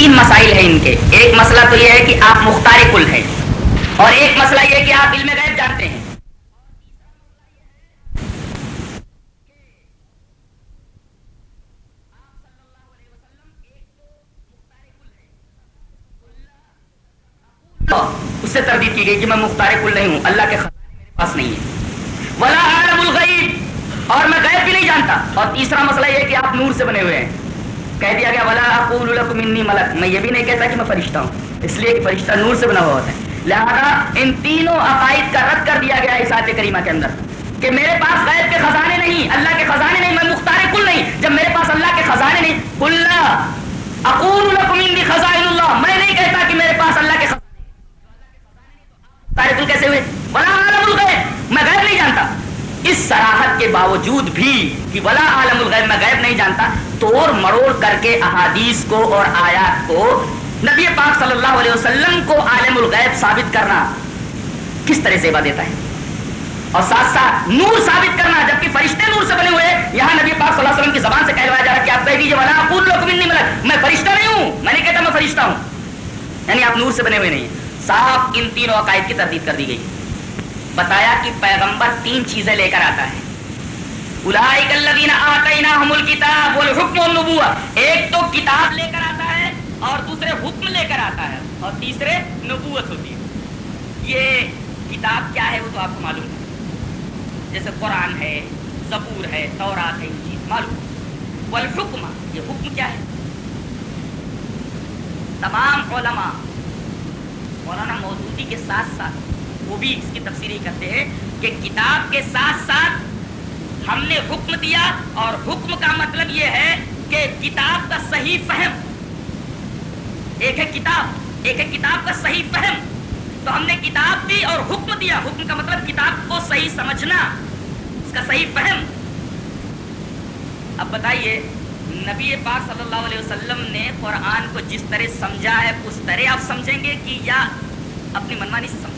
تین مسائل ہیں ان کے۔ ایک مسئلہ تو یہ ہے کہ آپ مختار کل ہیں۔ اور ایک مسئلہ یہ ہے کہ آپ علم غیب جانتے ہیں۔ اس سے تردید کی گئی کہ میں مختار کل نہیں ہوں۔ اللہ کے میرے پاس نہیں ہے ولا عالم الغیب اور میں غیب بھی نہیں جانتا۔ اور تیسرا مسئلہ یہ کہ آپ نور سے بنے ہوئے ہیں۔ کہہ دیا گیا، ولا اقول لكم انی ملک میں یہ بھی نہیں کہتا کہ میں فرشتہ ہوں، اس لیے کہ فرشتہ نور سے بنا ہوا ہوتا ہے۔ لہذا ان تینوں عقائد کا رد کر دیا گیا اس آیت کریمہ کے اندر کہ میرے پاس غیب کے خزانے نہیں، اللہ کے خزانے نہیں، میں مختار کل نہیں۔ جب میرے پاس اللہ کے خزانے نہیں کل اقول لكم انی خزائن اللہ۔ میں نہیں کہتا کہ میرے پاس اللہ کے خزانے سارے کل کیسے ہوئے؟ ولا عالم الغیب۔ میں غیب نہیں جانتا۔ اس سراحت کے باوجود بھی کہ ولا عالم الغیب میں غیب نہیں جانتا، توڑ مروڑ کر کے احادیث کو اور آیات کو نبی پاک صلی اللہ علیہ وسلم کو عالم الغیب ثابت کرنا کس طرح زیبا دیتا ہے؟ اور ساتھ ساتھ نور ثابت کرنا، جبکہ فرشتے نور سے بنے ہوئے یہاں نبی پاک صلی اللہ علیہ وسلم کی زبان سے کہلوایا جا رہا ہے کہ آپ کہہ دیجیے ولا اقول لكم انی ملک، میں فرشتہ نہیں ہوں، میں نہیں کہتا میں فرشتہ ہوں۔ یعنی آپ نور سے بنے ہوئے نہیں صاحب ان تینوں عقائد کی تردید کر دی گئی۔ بتایا کہ پیغمبر تین چیزیں لے کر آتا ہے۔ اولئک الذین آتیناہم الکتاب والحکم والنبوہ۔ ایک تو کتاب لے کر آتا ہے اور دوسرے حکم لے کر آتا ہے اور تیسرے نبوت ہوتی ہے۔ یہ کتاب کیا ہے وہ تو آپ کو معلوم ہے۔ جیسے قرآن ہے، زبور ہے، تورات ہے انجیل معلوم والحکم، یہ حکم کیا ہے؟ تمام علماء مولانا مودودی کے ساتھ ساتھ وہ بھی اس کی تفسیر ہی کرتے ہیں کہ کتاب کے ساتھ ساتھ ہم نے حکم دیا اور حکم کا مطلب یہ ہے کہ کتاب کا صحیح فہم، ایک ہے کتاب، ایک ہے کتاب کا صحیح فہم۔ تو ہم نے کتاب دی اور حکم دیا۔ حکم کا مطلب کتاب کو صحیح سمجھنا، اس کا صحیح فہم۔ اب بتائیے، نبی پاک صلی اللہ علیہ وسلم نے قرآن کو جس طرح سمجھا ہے، اس طرح آپ سمجھیں گے کہ یا اپنی منمانی سے سمجھیں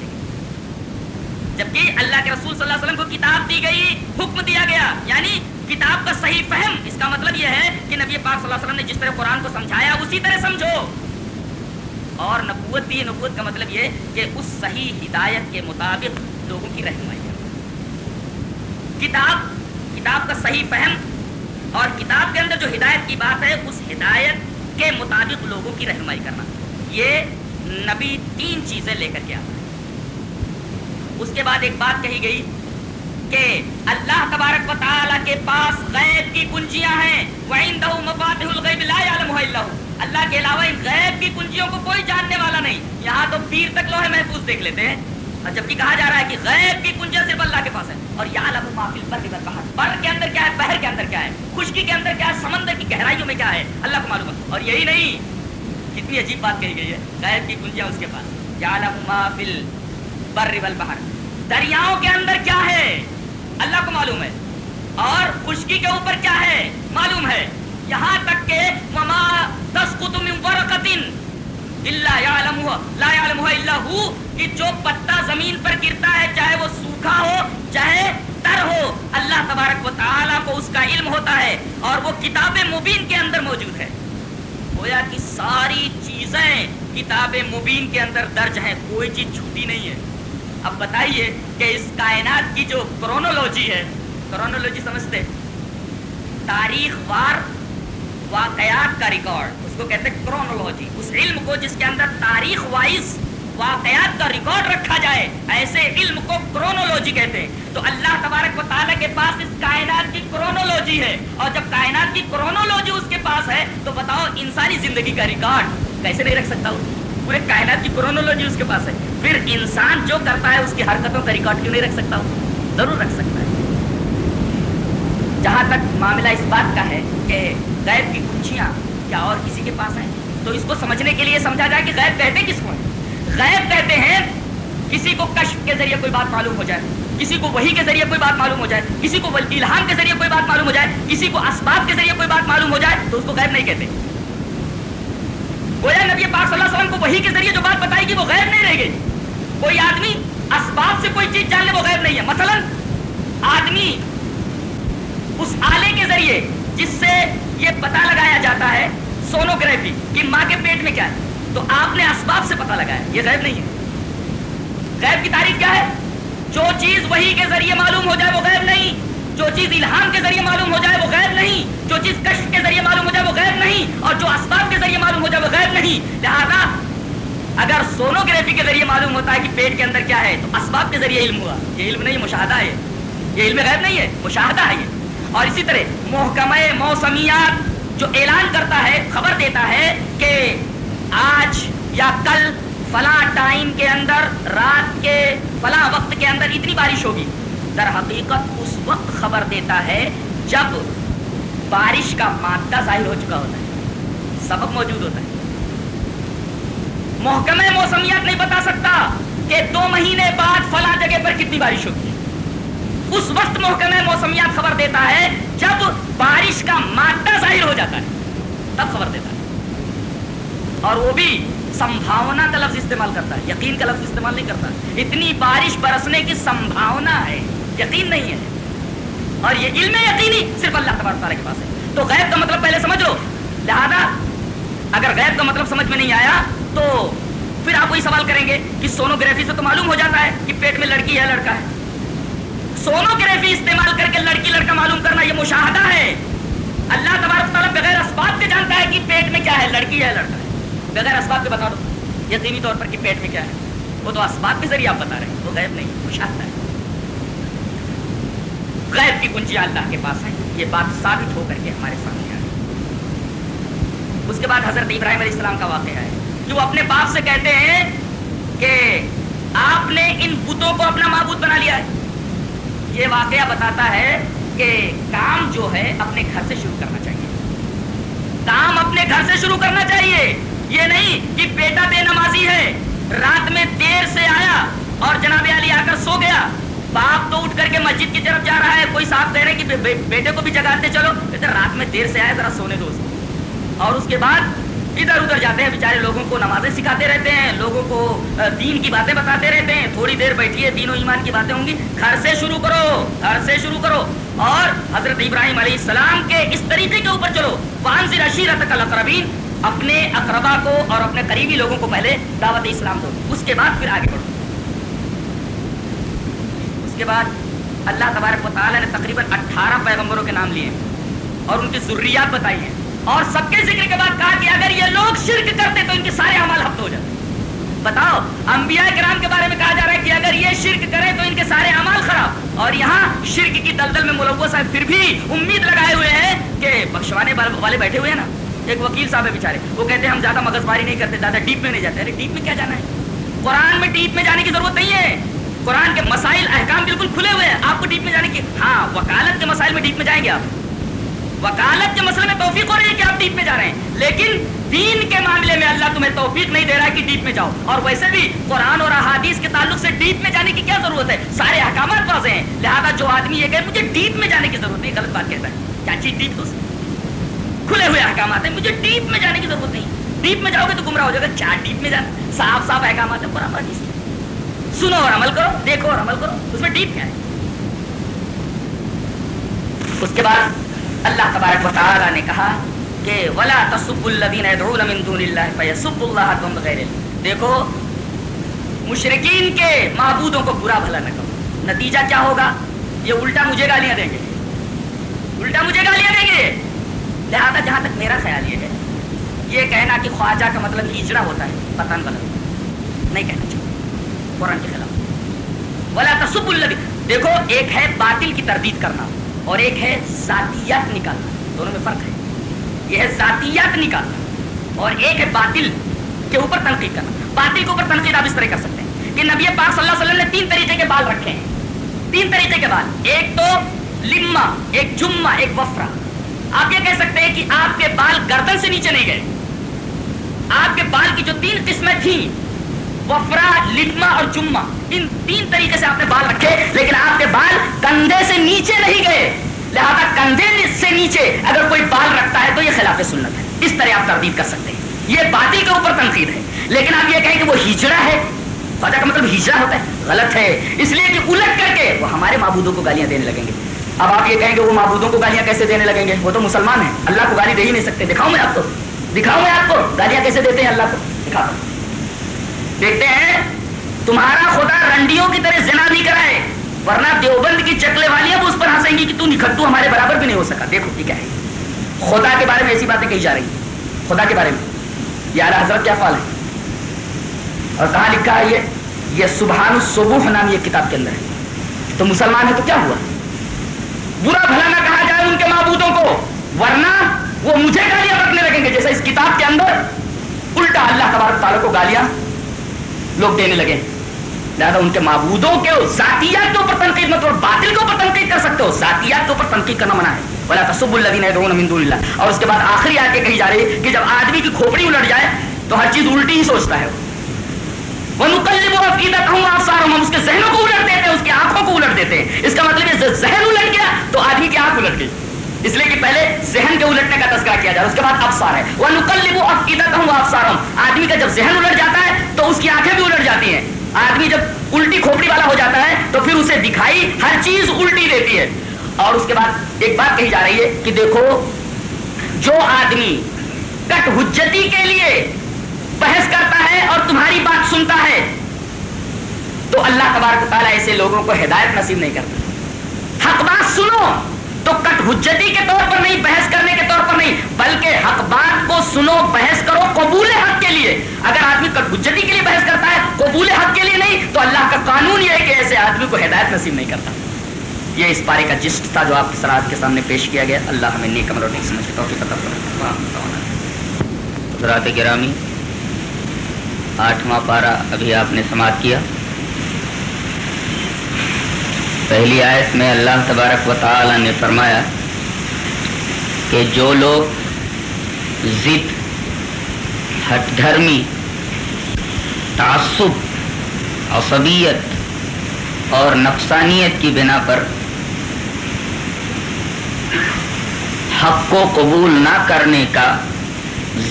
جبکہ اللہ کے رسول صلی اللہ علیہ وسلم کو کتاب دی گئی، حکم دیا گیا۔ یعنی کتاب کا صحیح فہم۔ اس کا مطلب یہ ہے کہ نبی پاک صلی اللہ علیہ وسلم نے جس طرح قرآن کو سمجھایا، اسی طرح سمجھو۔ اور نبوت دی نبوت کا مطلب یہ کہ اس صحیح ہدایت کے مطابق لوگوں کی رہنمائی کتاب کتاب کا صحیح فہم۔ اور کتاب کے اندر جو ہدایت کی بات ہے، اس ہدایت کے مطابق لوگوں کی رہنمائی کرنا۔ یہ نبی تین چیزیں لے کر کے آتا ہے۔ اس کے بعد ایک بات کہی گئی کہ اللہ تبارک و تعالی کے پاس غیب کی کنجیاں ہیں، وَعِنْدَهُ مَفَاتِحُ الْغَيْبِ لَا يَعْلَمُهَا إِلَّا هُ اللہ کے علاوہ ان غیب کی کنجیوں کو کوئی جاننے والا نہیں۔ یہاں تو پیر تک لوہے محفوظ دیکھ لیتے ہیں۔ اور جبکہ کہا جا رہا ہے کہ غیب کی کنجیاں صرف اللہ کے پاس ہے اور یعلم ما فی البر والبحر۔ بر کے اندر کیا ہے؟ بحر کے اندر کیا ہے؟ خشکی کے اندر کیا ہے؟ سمندر کی گہرائیوں میں کیا ہے؟ اللہ کو معلوم ہے۔ اور یہی نہیں، کتنی عجیب بات کہی گئی ہے۔ غیب کی کنجیاں اس کے پاس یعلم ما فی البر والبحر۔ دریاؤں کے اندر کیا ہے؟ اللہ کو معلوم ہے۔ اور خشکی کے اوپر کیا ہے؟ معلوم ہے۔ یہاں تک کہ وما تسقط من ورقۃ الا يعلمها، لا يعلمها الا هو، کہ جو پتا زمین پر گرتا ہے، چاہے وہ سوکھا ہو، چاہے تر ہو، اللہ تبارک و تعالی کو اس کا علم ہوتا ہے، اور وہ کتاب مبین کے اندر موجود ہے۔ گویا کہ ساری چیزیں کتاب مبین کے اندر درج ہیں، کوئی چیز چھوٹی نہیں ہے۔ اب بتائیے کہ اس کائنات کی جو کرونولوجی ہے کرونولوجی سمجھتے تاریخ وار واقعات کا ریکارڈ اس کو کہتے ہیں کرونولوجی اس علم کو جس کے اندر تاریخ وائز واقعات کا ریکارڈ رکھا جائے، ایسے علم کو کرونولوجی کہتے ہیں. تو اللہ تبارک و تعالیٰ کے پاس اس کائنات کی کرونولوجی ہے. اور جب کائنات کی کرونولوجی اس کے پاس ہے، تو بتاؤ انسانی زندگی کا ریکارڈ کیسے نہیں رکھ سکتا ہوں پورے کائنات کی کرونولوجی اس کے پاس ہے۔ پھر انسان جو کرتا ہے، اس کی حرکتوں کا ریکارڈ کیوں نہیں رکھ سکتا؟ ہوں ضرور رکھ سکتا ہے۔ جہاں تک معاملہ اس بات کا ہے کہ غیب کی کنچیاں کیا اور کسی کے پاس ہیں؟ تو اس کو سمجھنے کے لیے سمجھا جائے کہ غیب کہتے کس کو ہیں؟ غیب کہتے ہیں کسی کو کشف کے ذریعے کوئی بات معلوم ہو جائے، کسی کو وہی کے ذریعے کوئی بات معلوم ہو جائے، کسی کو الہام کے ذریعے کوئی بات معلوم ہو جائے، کسی کو اسباب کے ذریعے کوئی بات معلوم ہو جائے، تو اس کو غیب نہیں کہتے۔ گویا نبی پاک صلی اللہ علیہ وسلم کو وہی کے ذریعے جو بات بتائی گی وہ غیب نہیں رہ گئی۔ کوئی آدمی اسباب سے کوئی چیز جاننے وہ غیب نہیں ہے۔ مثلا آدمی اس آلے کے ذریعے جس سے یہ پتا لگایا جاتا ہے سونوگرافی کہ ماں کے پیٹ میں کیا ہے، تو آپ نے اسباب سے پتا لگایا، یہ غیب نہیں ہے۔ غیب کی تاریخ کیا ہے؟ جو چیز وہی کے ذریعے معلوم ہو جائے وہ غیب نہیں۔ جو چیز الہام کے ذریعے معلوم ہو جائے وہ غیب نہیں، جو چیز کشف کے ذریعے معلوم ہو جائے وہ غیب نہیں، اور جو اسباب کے ذریعے معلوم ہو جائے وہ غیب نہیں۔ لہذا اگر سونوگرافی کے ذریعے معلوم ہوتا ہے کہ پیٹ کے اندر کیا ہے، تو اسباب کے ذریعے علم ہوا۔ یہ علم نہیں مشاہدہ ہے۔ یہ علم غیب نہیں ہے، مشاہدہ ہے یہ۔ اور اسی طرح محکمہ موسمیات جو اعلان کرتا ہے، خبر دیتا ہے کہ آج یا کل فلاں ٹائم کے اندر، رات کے فلاں وقت کے اندر اتنی بارش ہوگی۔ در حقیقت وقت خبر دیتا ہے جب بارش کا مادہ ظاہر ہو چکا ہوتا ہے، سبب موجود ہوتا ہے۔ محکمہ موسمیات نہیں بتا سکتا کہ دو مہینے بعد فلاں جگہ پر کتنی بارش ہوگی۔ اس وقت محکمہ موسمیات خبر دیتا ہے جب بارش کا مادہ ظاہر ہو جاتا ہے، تب خبر دیتا ہے۔ اور وہ بھی سمبھاونا کا لفظ استعمال کرتا ہے، یقین کا لفظ استعمال نہیں کرتا۔ اتنی بارش برسنے کی سمبھاونا ہے، یقین نہیں ہے۔ اور یہ علم یقینی صرف اللہ تبارک تعالیٰ کے پاس ہے۔ تو غیب کا مطلب پہلے سمجھ لو لہذا اگر غیب کا مطلب سمجھ میں نہیں آیا، تو پھر آپ وہی سوال کریں گے کہ سونوگرافی سے تو معلوم ہو جاتا ہے کہ پیٹ میں لڑکی ہے لڑکا ہے۔ سونوگرافی استعمال کر کے لڑکی لڑکا معلوم کرنا یہ مشاہدہ ہے۔ اللہ تبارک تعالیٰ بغیر اسباب کے جانتا ہے کہ پیٹ میں کیا ہے، لڑکی ہے لڑکا ہے۔ بغیر اسباب کے بتا دو۔ یقینی طور پر کہ پیٹ میں کیا ہے۔ وہ تو اسباب کے ذریعے آپ بتا رہے ہیں، وہ غیب نہیں، مشاہدہ ہے۔ غیب کی کنجی اللہ کے پاس ہے یہ بات ثابت ہو کر کے ہمارے سامنے آ گئی اس کے بعد حضرت ابراہیم علیہ السلام کا واقعہ ہے۔ جو اپنے باپ سے کہتے ہیں کہ آپ نے ان بتوں کو اپنا معبود بنا لیا ہے۔ یہ واقعہ بتاتا ہے کہ کام جو ہے اپنے گھر سے شروع کرنا چاہیے۔ کام اپنے گھر سے شروع کرنا چاہیے۔ یہ نہیں کہ بیٹا بے نمازی ہے، رات میں دیر سے آیا اور جناب علی آ کر سو گیا۔ باپ تو اٹھ کر کے مسجد کی طرف جا رہا ہے، کوئی صاحب کہہ رہے کہ بیٹے کو بھی جگاتے چلو، ادھر رات میں دیر سے آیا ذرا سونے دو اور اس کے بعد ادھر ادھر جاتے ہیں، بیچارے لوگوں کو نمازیں سکھاتے رہتے ہیں، لوگوں کو دین کی باتیں بتاتے رہتے ہیں۔ تھوڑی دیر بیٹھیے دین و ایمان کی باتیں ہوں گی۔ گھر سے شروع کرو، گھر سے شروع کرو۔ اور حضرت ابراہیم علیہ السلام کے اس طریقے کے اوپر چلو۔ پانچ رشیرت کا لقربین اپنے اقربا کو اور اپنے قریبی لوگوں کو پہلے دعوت اسلام دو۔ اس کے بعد پھر آگے بڑھو۔ کے بعد اللہ تبارک و تعالیٰ نے تقریباً اٹھارہ پیغمبروں کے نام لیے اور ان کی ضروریات بتائی ہیں۔ اور سب کے ذکر کے بعد کہا کہ اگر یہ لوگ شرک کرتے تو ان کے سارے عمال ہفت ہو جاتے۔ بتاؤ، انبیاء کرام کے بارے میں کہا جا رہا ہے کہ اگر یہ شرک کرے تو ان کے سارے عمال خراب۔ اور یہاں شرک کی دلدل میں ملوث ہے پھر بھی امید لگائے ہوئے ہیں کہ بخشوانے والے بیٹھے ہوئے ہیں نا۔ ایک وکیل صاحب ہے بےچارے وہ کہتے ہیں ہم زیادہ مغز باری نہیں کرتے، زیادہ ڈیپ میں نہیں جاتے۔ ارے ڈیپ میں کیا جانا ہے؟ قرآن میں ڈیپ میں جانے کی ضرورت نہیں ہے۔ قرآن کے مسائل، احکام بالکل کھلے ہوئے ہیں۔ آپ کو ڈیپ میں جانے کی ہاں وکالت کے مسائل میں ڈیپ میں جائیں گے آپ۔ وکالت کے مسئلے میں توفیق ہو رہی ہے کہ آپ ڈیپ میں جا رہے ہیں۔ لیکن دین کے معاملے میں اللہ تمہیں توفیق نہیں دے رہا ہے کہ ڈیپ میں جاؤ۔ اور ویسے بھی قرآن اور احادیث کے تعلق سے ڈیپ میں جانے کی کیا ضرورت ہے؟ سارے احکامات واضح ہیں۔ لہٰذا جو آدمی یہ کہ مجھے ڈیپ میں جانے کی ضرورت نہیں، غلط بات کہتا ہے۔ کیا چیز ڈیپ تو کھلے ہوئے احکامات ہیں۔ مجھے ڈیپ میں جانے کی ضرورت نہیں۔ ڈیپ میں جاؤ گے تو گمراہ ہو جائے گا کیا ڈیپ میں جانا صاف صاف احکامات ہیں برابر سنو اور عمل کرو، دیکھو اور عمل کرو، اس میں ڈیپ کیا ہے؟ اس کے بعد اللہ تبارک و تعالی نے کہا کہ ولا تصب الذين يدعون من دون الله فيسب الله عدوا دیکھو مشرقین کے معبودوں کو برا بھلا نہ کرو نتیجہ کیا ہوگا؟ یہ الٹا مجھے گالیاں دیں گے۔ الٹا مجھے گالیاں دیں گے۔ لہٰذا جہاں تک میرا خیال یہ ہے، یہ کہنا کہ خواجہ کا مطلب ہجڑا ہوتا ہے پتن غلط نہیں کہنا چاہیے۔ قرآن کے خلاف ولا تصب الدی دیکھو، ایک ہے باطل کی تردید کرنا اور ایک ہے ذاتیات نکالنا۔ دونوں میں فرق ہے۔ یہ ہے ذاتیات نکالنا اور ایک ہے باطل کے اوپر تنقید کرنا۔ باطل کے اوپر تنقید آپ اس طرح کر سکتے ہیں کہ نبی پاک صلی اللہ علیہ وسلم نے تین طریقے کے بال رکھے ہیں۔ تین طریقے کے بال۔ ایک تو لما ایک جمعہ، ایک وفرا آپ یہ کہہ سکتے ہیں کہ آپ کے بال گردن سے نیچے نہیں گئے۔ آپ کے بال کی جو تین قسمیں تھیں وفرا لکما اور جمعہ۔ ان تین طریقے سے آپ نے بال رکھے، لیکن آپ کے بال کندھے سے نیچے نہیں گئے۔ لہذا کندھے سے نیچے اگر کوئی بال رکھتا ہے تو یہ خلاف سنت ہے۔ اس طرح آپ تردید کر سکتے ہیں۔ یہ باتی کے اوپر تنقید ہے۔ لیکن آپ یہ کہیں کہ وہ ہجڑا ہے۔ فجا کا مطلب ہجڑا ہوتا ہے۔ غلط ہے۔ اس لیے کہ الٹ کر کے وہ ہمارے معبودوں کو گالیاں دینے لگیں گے۔ اب آپ یہ کہیں کہ وہ معبودوں کو گالیاں کیسے دینے لگیں گے؟ وہ تو مسلمان ہیں۔ اللہ کو گالی دے ہی نہیں سکتے۔ دکھاؤں میں آپ کو۔ دکھاؤں میں آپ کو۔ گالیاں کیسے دیتے ہیں اللہ کو؟ دکھا دیکھتے ہیں، تمہارا خدا رنڈیوں کی طرح زنا نہیں کرائے ورنہ دیوبند کی چکلے والی اب اس پر ہنسیں گی کہ تو نکھٹو، ہمارے برابر بھی نہیں ہو سکا۔ دیکھو کیا ہے۔ خدا کے بارے میں ایسی باتیں کہی جا رہی ہیں۔ خدا کے بارے میں۔ یار حضرت، کیا فال ہے؟ اور کہاں لکھا ہے یہ؟ یہ سبحان الصبوح نام یہ کتاب کے اندر ہے۔ تو مسلمان ہے تو کیا ہوا؟ برا بھلا نہ کہا جائے ان کے معبودوں کو، ورنہ وہ مجھے گالیاں رکھنے لگیں گے، جیسے اس کتاب کے اندر الٹا اللہ تبارک تعالیٰ کو گالیاں لوگ دینے لگے۔ لہٰذا ان کے معبودوں کے ذاتیات کے اوپر تنقید مت اور باطل کے اوپر تنقید کر سکتے ہو۔ ذاتیات کے اوپر تنقید کرنا منع ہے۔ بولا تصب الدین اللہ اور اس کے بعد آخری آ کے کہی جا رہی ہے کہ جب آدمی کی کھوپڑی الٹ جائے تو ہر چیز الٹی ہی سوچتا ہے۔ وہ نقلب عقیدت ہوں آپ ہم اس کے ذہنوں کو الٹ دیتے ہیں، اس کی آنکھوں کو الٹ دیتے ہیں۔ اس کا مطلب ہے ذہن الٹ گیا تو آدمی کی آنکھ الٹ گئی۔ اس لیے کہ پہلے ذہن کے الٹنے کا تذکرہ کیا جائے اس کے بعد افسار ہے وہ نقلب عقیدت ہوں آپ سارا آدمی کا جب ذہن الٹ جاتا ہے تو اس کی آنکھیں بھی الٹ جاتی ہیں۔ آدمی جب الٹی کھوپڑی والا ہو جاتا ہے تو پھر اسے دکھائی ہر چیز الٹی دیتی ہے۔ اور اس کے بعد ایک بات کہی جا رہی ہے کہ دیکھو، جو آدمی کٹ حجتی کے لیے بحث کرتا ہے اور تمہاری بات سنتا ہے، تو اللہ تبارک تعالیٰ ایسے لوگوں کو ہدایت نصیب نہیں کرتا۔ حق بات سنو۔ تو کٹ حجتی کے طور پر نہیں، بحث کرنے کے طور پر نہیں، بلکہ حق بات کو سنو، بحث کرو قبول حق کے لیے۔ اگر آدمی کٹ حجتی کے لیے بحث کرتا ہے، قبول حق کے لیے نہیں، تو اللہ کا قانون یہ ہے کہ ایسے آدمی کو ہدایت نصیب نہیں کرتا۔ یہ اس پارے کا جسٹ تھا جو آپ سرات کے سامنے پیش کیا گیا۔ اللہ ہمیں نیک عمل اور نیک سمجھ توفیق عطا فرمائے حضرات گرامی، آٹھواں پارا ابھی آپ نے سماعت کیا۔ پہلی آیت میں اللہ تبارک و تعالی نے فرمایا کہ جو لوگ ضد ہٹ دھرمی تعصب، عصبیت اور نفسانیت کی بنا پر حق کو قبول نہ کرنے کا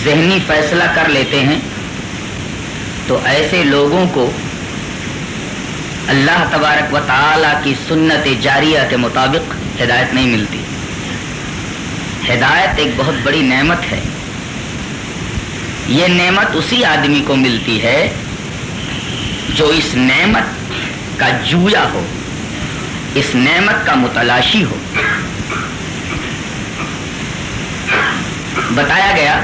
ذہنی فیصلہ کر لیتے ہیں، تو ایسے لوگوں کو اللہ تبارک و تعالی کی سنت جاریہ کے مطابق ہدایت نہیں ملتی۔ ہدایت ایک بہت بڑی نعمت ہے۔ یہ نعمت اسی آدمی کو ملتی ہے جو اس نعمت کا جویا ہو، اس نعمت کا متلاشی ہو۔ بتایا گیا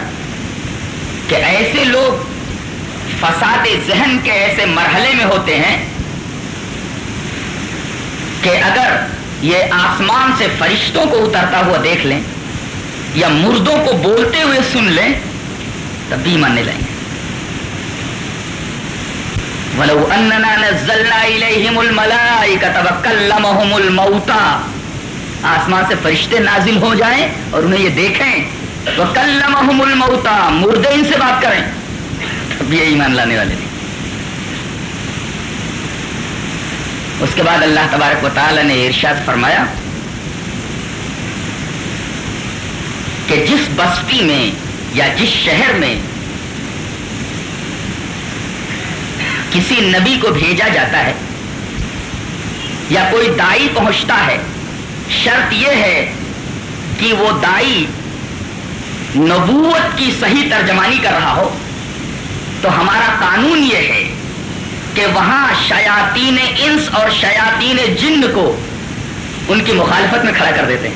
کہ ایسے لوگ فساد ذہن کے ایسے مرحلے میں ہوتے ہیں کہ اگر یہ آسمان سے فرشتوں کو اترتا ہوا دیکھ لیں یا مردوں کو بولتے ہوئے سن لیں، تب بھی ماننے لیں گے۔ وَلَوْ أَنَّنَا نَزَّلْنَا إِلَيْهِمُ الْمَلَائِكَةَ وَكَلَّمَهُمُ الْمَوْتَى آسمان سے فرشتے نازل ہو جائیں اور انہیں یہ دیکھیں، وَكَلَّمَهُمُ الْمَوْتَى مردے ان سے بات کریں، تب یہ ایمان لانے والے اس کے بعد اللہ تبارک و تعالی نے ارشاد فرمایا کہ جس بستی میں یا جس شہر میں کسی نبی کو بھیجا جاتا ہے یا کوئی دائی پہنچتا ہے، شرط یہ ہے کہ وہ دائی نبوت کی صحیح ترجمانی کر رہا ہو، تو ہمارا قانون یہ ہے کہ وہاں شیاطین انس اور شیاطین جن کو ان کی مخالفت میں کھڑا کر دیتے ہیں۔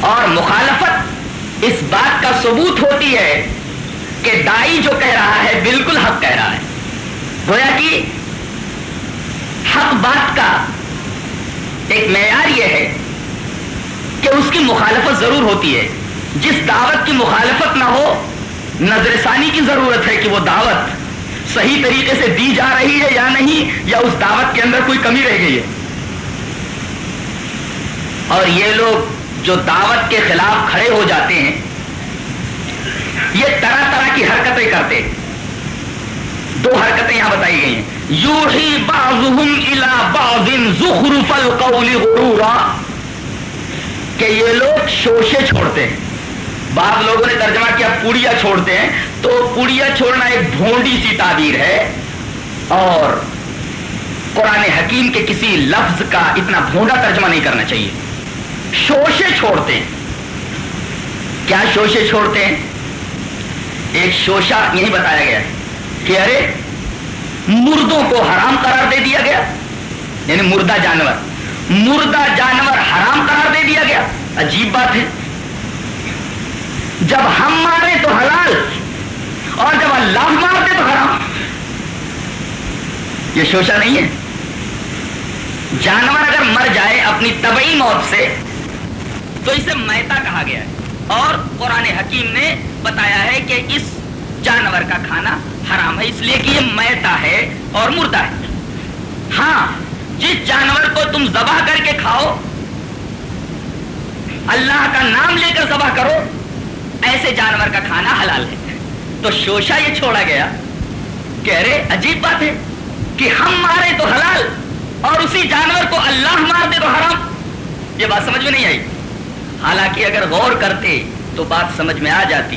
اور مخالفت اس بات کا ثبوت ہوتی ہے کہ دائی جو کہہ رہا ہے بالکل حق کہہ رہا ہے۔ گویا کہ حق بات کا ایک معیار یہ ہے کہ اس کی مخالفت ضرور ہوتی ہے۔ جس دعوت کی مخالفت نہ ہو نظر ثانی کی ضرورت ہے کہ وہ دعوت صحیح طریقے سے دی جا رہی ہے یا نہیں، یا اس دعوت کے اندر کوئی کمی رہ گئی ہے؟ اور یہ لوگ جو دعوت کے خلاف کھڑے ہو جاتے ہیں، یہ طرح طرح کی حرکتیں کرتے دو حرکتیں یہاں بتائی گئی ہیں۔ یو ہی زخرف القول غرورا، کہ یہ لوگ شوشے چھوڑتے ہیں۔ بعض لوگوں نے ترجمہ کیا پوڑیا چھوڑتے ہیں۔ تو پوڑیا چھوڑنا ایک بھونڈی سی تعبیر ہے اور قرآن حکیم کے کسی لفظ کا اتنا بھونڈا ترجمہ نہیں کرنا چاہیے۔ شوشے چھوڑتے ہیں۔ کیا شوشے چھوڑتے ہیں؟ ایک شوشا یہی بتایا گیا ہے کہ ارے، مردوں کو حرام قرار دے دیا گیا۔ یعنی مردہ جانور۔ مردہ جانور حرام قرار دے دیا گیا۔ عجیب بات ہے۔ جب ہم مارے تو حلال۔ اور جب اللہ مارتے تو حرام۔ یہ شوشا نہیں ہے۔ جانور اگر مر جائے اپنی طبعی موت سے، تو اسے میتا کہا گیا ہے۔ اور قرآن حکیم نے بتایا ہے کہ اس جانور کا کھانا حرام ہے، اس لیے کہ یہ میتا ہے اور مردہ ہے۔ ہاں جس جانور کو تم ذبح کر کے کھاؤ، اللہ کا نام لے کر ذبح کرو، ایسے جانور کا کھانا حلال ہے۔ تو شوشا یہ چھوڑا گیا۔ کہہ رہے، عجیب بات ہے کہ ہم مارے تو حلال اور اسی جانور کو اللہ مار دے تو حرام۔ یہ بات سمجھ میں نہیں آئی۔ حالانکہ اگر غور کرتے تو بات سمجھ میں آ جاتی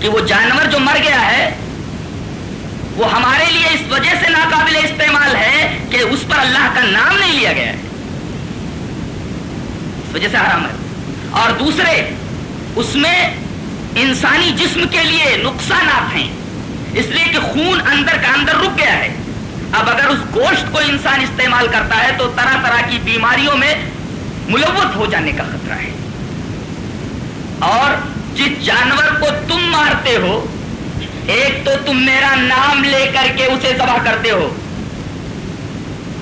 کہ وہ جانور جو مر گیا ہے، وہ ہمارے لیے اس وجہ سے ناقابل استعمال ہے کہ اس پر اللہ کا نام نہیں لیا گیا۔ ہے اس وجہ سے حرام ہے۔ اور دوسرے، اس میں انسانی جسم کے لیے نقصانات ہیں۔ اس لیے کہ خون اندر کا اندر رک گیا ہے۔ اب اگر اس گوشت کو انسان استعمال کرتا ہے تو طرح طرح کی بیماریوں میں ملوث ہو جانے کا خطرہ ہے۔ اور جس جانور کو تم مارتے ہو، ایک تو تم میرا نام لے کر کے اسے ذبح کرتے ہو۔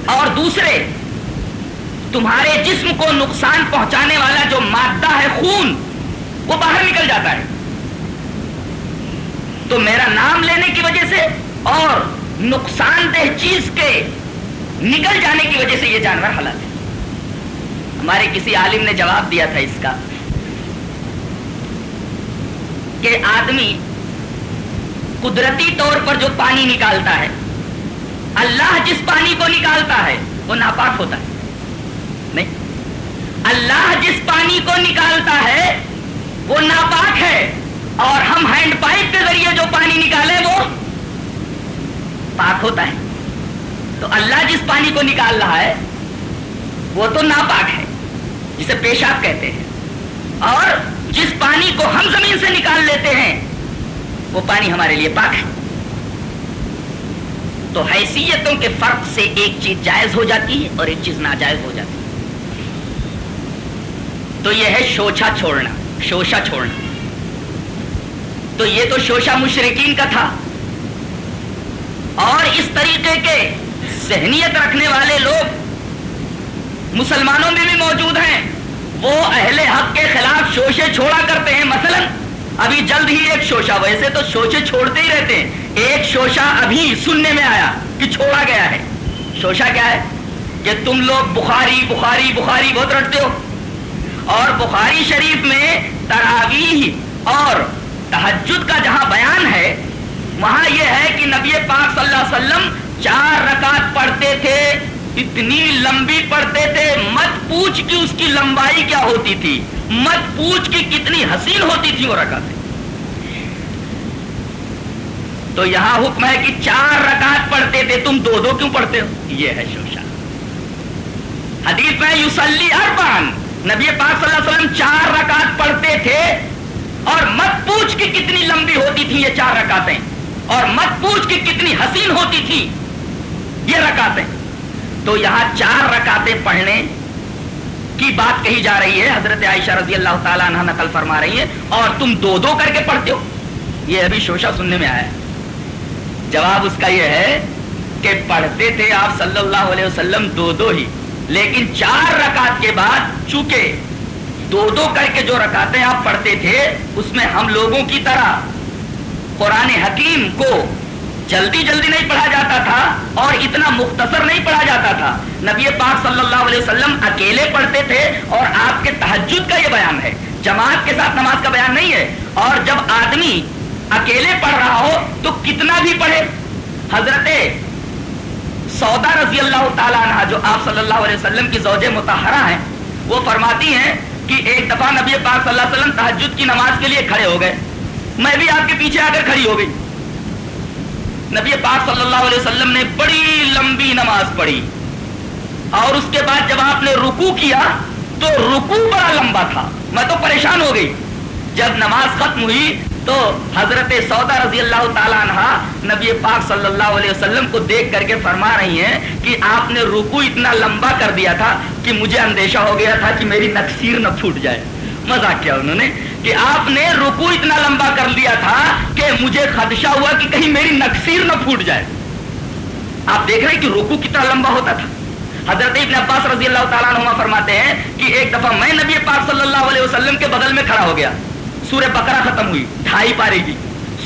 اور دوسرے، تمہارے جسم کو نقصان پہنچانے والا جو مادہ ہے خون، وہ باہر نکل جاتا ہے۔ تو میرا نام لینے کی وجہ سے اور نقصان دہ چیز کے نکل جانے کی وجہ سے یہ جانور حلال ہے۔ ہمارے کسی عالم نے جواب دیا تھا اس کا کہ آدمی قدرتی طور پر جو پانی نکالتا ہے، اللہ جس پانی کو نکالتا ہے، وہ ناپاک ہوتا ہے۔ نہیں، اللہ جس پانی کو نکالتا ہے، وہ ناپاک ہے۔ اور ہم ہینڈ پائپ کے ذریعے جو پانی نکالے وہ پاک ہوتا ہے۔ تو اللہ جس پانی کو نکال رہا ہے، وہ تو ناپاک ہے، جسے پیشاب کہتے ہیں۔ اور جس پانی کو ہم زمین سے نکال لیتے ہیں، وہ پانی ہمارے لیے پاک ہے۔ تو حیثیتوں کے فرق سے ایک چیز جائز ہو جاتی ہے اور ایک چیز ناجائز ہو جاتی ہے۔ تو یہ ہے شوچا چھوڑنا شوشا چھوڑنا۔ تو یہ تو شوشا مشرقین کا تھا۔ اور اس طریقے کے ذہنیت رکھنے والے لوگ مسلمانوں میں بھی موجود ہیں۔ وہ اہل حق کے خلاف شوشے چھوڑا کرتے ہیں۔ مثلا ابھی جلد ہی ایک شوشا ویسے تو شوشے چھوڑتے ہی رہتے ہیں۔ ایک شوشا ابھی سننے میں آیا کہ چھوڑا گیا ہے۔ شوشا کیا ہے؟ کہ تم لوگ بخاری بخاری بخاری بہت رٹتے ہو۔ اور بخاری شریف میں تراویح اور تحجد کا جہاں بیان ہے، وہاں یہ ہے کہ نبی پاک صلی اللہ علیہ وسلم چار رکعت پڑھتے تھے، اتنی لمبی پڑھتے تھے، مت پوچھ کی اس کی لمبائی کیا ہوتی تھی، مت پوچھ کی کتنی حسین ہوتی تھی وہ رکعتیں۔ تو یہاں حکم ہے کہ چار رکعت پڑھتے تھے، تم دو دو کیوں پڑھتے ہو؟ یہ ہے شوشا حدیث میں یوسلی اربان نبی پاک صلی اللہ علیہ وسلم چار رکعت پڑھتے تھے اور مت پوچھ کی کتنی لمبی ہوتی تھی یہ چار رکعتیں، اور مت پوچھ کی کتنی حسین ہوتی تھی یہ رکعتیں۔ تو یہاں چار رکعتیں پڑھنے کی بات کہی جا رہی ہے، حضرت عائشہ رضی اللہ تعالیٰ عنہ نقل فرما رہی ہے، اور تم دو دو کر کے پڑھتے ہو۔ یہ ابھی شوشا سننے میں آیا جواب اس کا یہ ہے کہ پڑھتے تھے آپ صلی اللہ علیہ وسلم دو دو ہی، لیکن چار رکعت کے بعد چونکہ دو دو کر کے جو رکعتیں آپ پڑھتے تھے، اس میں ہم لوگوں کی طرح قرآن حکیم کو جلدی جلدی نہیں پڑھا جاتا تھا اور اتنا مختصر نہیں پڑھا جاتا تھا۔ نبی پاک صلی اللہ علیہ وسلم اکیلے پڑھتے تھے اور آپ کے تحجد کا یہ بیان ہے۔ جماعت کے ساتھ نماز کا بیان نہیں ہے۔ اور جب آدمی اکیلے پڑھ رہا ہو تو کتنا بھی پڑھے۔ حضرت سودا رضی اللہ تعالیٰ عنہ جو آپ صلی اللہ علیہ وسلم کی زوج متحرہ ہیں، وہ فرماتی ہیں کہ ایک دفعہ نبی پاک صلی اللہ علیہ وسلم تحجد کی نماز کے لیے کھڑے ہو گئے۔ میں بھی آپ کے پیچھے آ کر کھڑی ہو گئی۔ نبی پاک صلی اللہ علیہ وسلم نے بڑی لمبی نماز پڑھی۔ اور اس کے بعد جب آپ نے رکو کیا تو رکو بڑا لمبا تھا۔ میں تو پریشان ہو گئی۔ جب نماز ختم ہوئی تو حضرت سودا رضی اللہ تعالیٰ عنہ نبی پاک صلی اللہ علیہ وسلم کو دیکھ کر کے فرما رہی ہیں کہ آپ نے رکو اتنا لمبا کر دیا تھا کہ مجھے اندیشہ ہو گیا تھا کہ میری نقصیر نہ پھوٹ جائے۔ مزاق کیا انہوں نے کہ آپ نے رکو اتنا لمبا کر لیا تھا کہ مجھے خدشہ ہوا کہ کہیں میری نقصیر نہ پھوٹ جائے۔ آپ دیکھ رہے ہیں کہ رکو کتنا لمبا ہوتا تھا۔ حضرت ابن عباس رضی اللہ تعالیٰ عنہ فرماتے ہیں کہ ایک دفعہ میں نبی پاک صلی اللہ علیہ وسلم کے بغل میں کھڑا ہو گیا۔ سورہ بکرا ختم ہوئی، ڈھائی پارے کی۔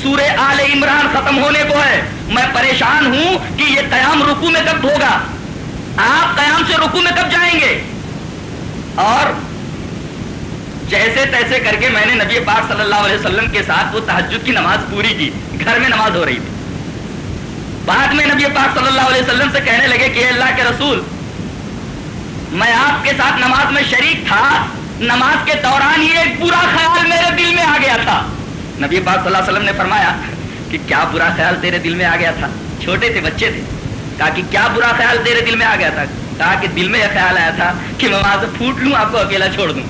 سورہ آل عمران ختم ہونے کو ہے۔ میں پریشان ہوں کہ یہ قیام رکو میں کب ہوگا۔ آپ قیام سے رکو میں کب جائیں گے؟ اور جیسے تیسے کر کے میں نے نبی پاک صلی اللہ علیہ وسلم کے ساتھ وہ تحجد کی نماز پوری کی۔ گھر میں نماز ہو رہی تھی۔ بعد میں نبی پاک صلی اللہ علیہ وسلم سے کہنے لگے کہ اللہ کے رسول، میں آپ کے ساتھ نماز میں شریک تھا۔ نماز کے دوران یہ ایک برا خیال میرے دل میں آ گیا تھا۔ نبی پاک صلی اللہ علیہ وسلم نے فرمایا کہ کیا برا خیال تیرے دل میں آ گیا تھا؟ چھوٹے تھے، بچے تھے۔ کہا کہ کیا برا خیال تیرے دل میں آ گیا تھا؟ کہا کہ دل میں یہ خیال آیا تھا کہ میں وہاں سے پھوٹ لوں، آپ کو اکیلا چھوڑ دوں۔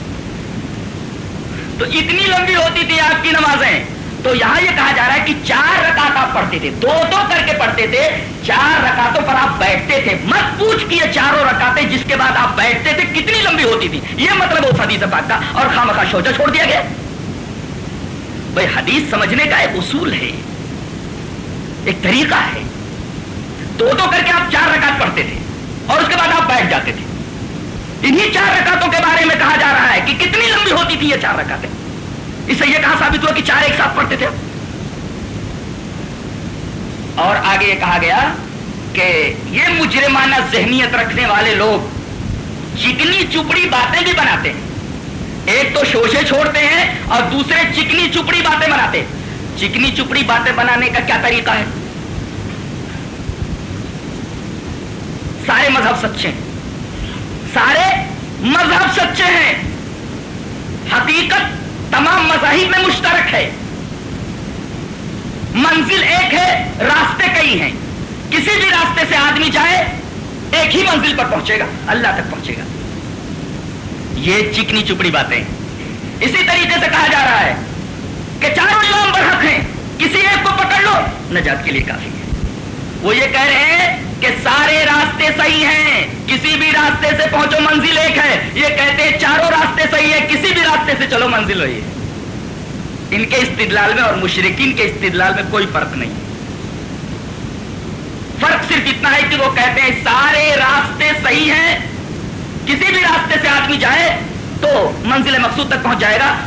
تو اتنی لمبی ہوتی تھی آپ کی نمازیں۔ تو یہاں یہ کہا جا رہا ہے کہ چار رکعت آپ پڑھتے تھے، دو دو کر کے پڑھتے تھے، چار رکعتوں پر آپ بیٹھتے تھے۔ مت پوچھ کی چاروں رکعتیں جس کے بعد آپ بیٹھتے تھے کتنی لمبی ہوتی تھی۔ یہ مطلب اس حدیث پاک کا اور خام خواہ چھوڑ دیا گیا۔ بھائی حدیث سمجھنے کا ایک اصول ہے، ایک طریقہ ہے۔ دو دو کر کے آپ چار رکعت پڑھتے تھے اور اس کے بعد آپ بیٹھ جاتے تھے۔ انہی چار رکعتوں کے بارے میں کہا جا رہا ہے کہ کتنی لمبی ہوتی تھی یہ چار رکعتیں؟ اس سے یہ کہا ثابت ہوا کہ چار ایک ساتھ پڑھتے تھے۔ اور آگے یہ کہا گیا کہ یہ مجرمانہ ذہنیت رکھنے والے لوگ چکنی چپڑی باتیں بھی بناتے ہیں۔ ایک تو شوشے چھوڑتے ہیں اور دوسرے چکنی چپڑی باتیں بناتے ہیں۔ چکنی چپڑی باتیں بنانے کا کیا طریقہ ہے؟ سارے مذہب سچے ہیں۔ سارے مذہب سچے ہیں۔ حقیقت تمام مذاہب میں مشترک ہے۔ منزل ایک ہے، راستے کئی ہیں۔ کسی بھی راستے سے آدمی جائے، ایک ہی منزل پر پہنچے گا، اللہ تک پہنچے گا۔ یہ چکنی چپڑی باتیں۔ اسی طریقے سے کہا جا رہا ہے کہ چاروں امام برحق ہیں۔ کسی ایک کو پکڑ لو، نجات کے لیے کافی ہے۔ وہ یہ کہہ رہے ہیں کہ سارے راستے صحیح ہیں، کسی راستے سے پہنچو، منزل ایک ہے۔ یہ کہتے ہیں چاروں راستے صحیح ہے، کسی بھی راستے سے چلو، منزل ہوئی ان کے استدلال میں اور مشرقین کے استدلال میں کوئی فرق نہیں۔ فرق صرف اتنا ہے کہ وہ کہتے ہیں سارے راستے صحیح ہیں۔ کسی بھی راستے سے آدمی جائے تو منزل مقصود تک پہنچ جائے گا۔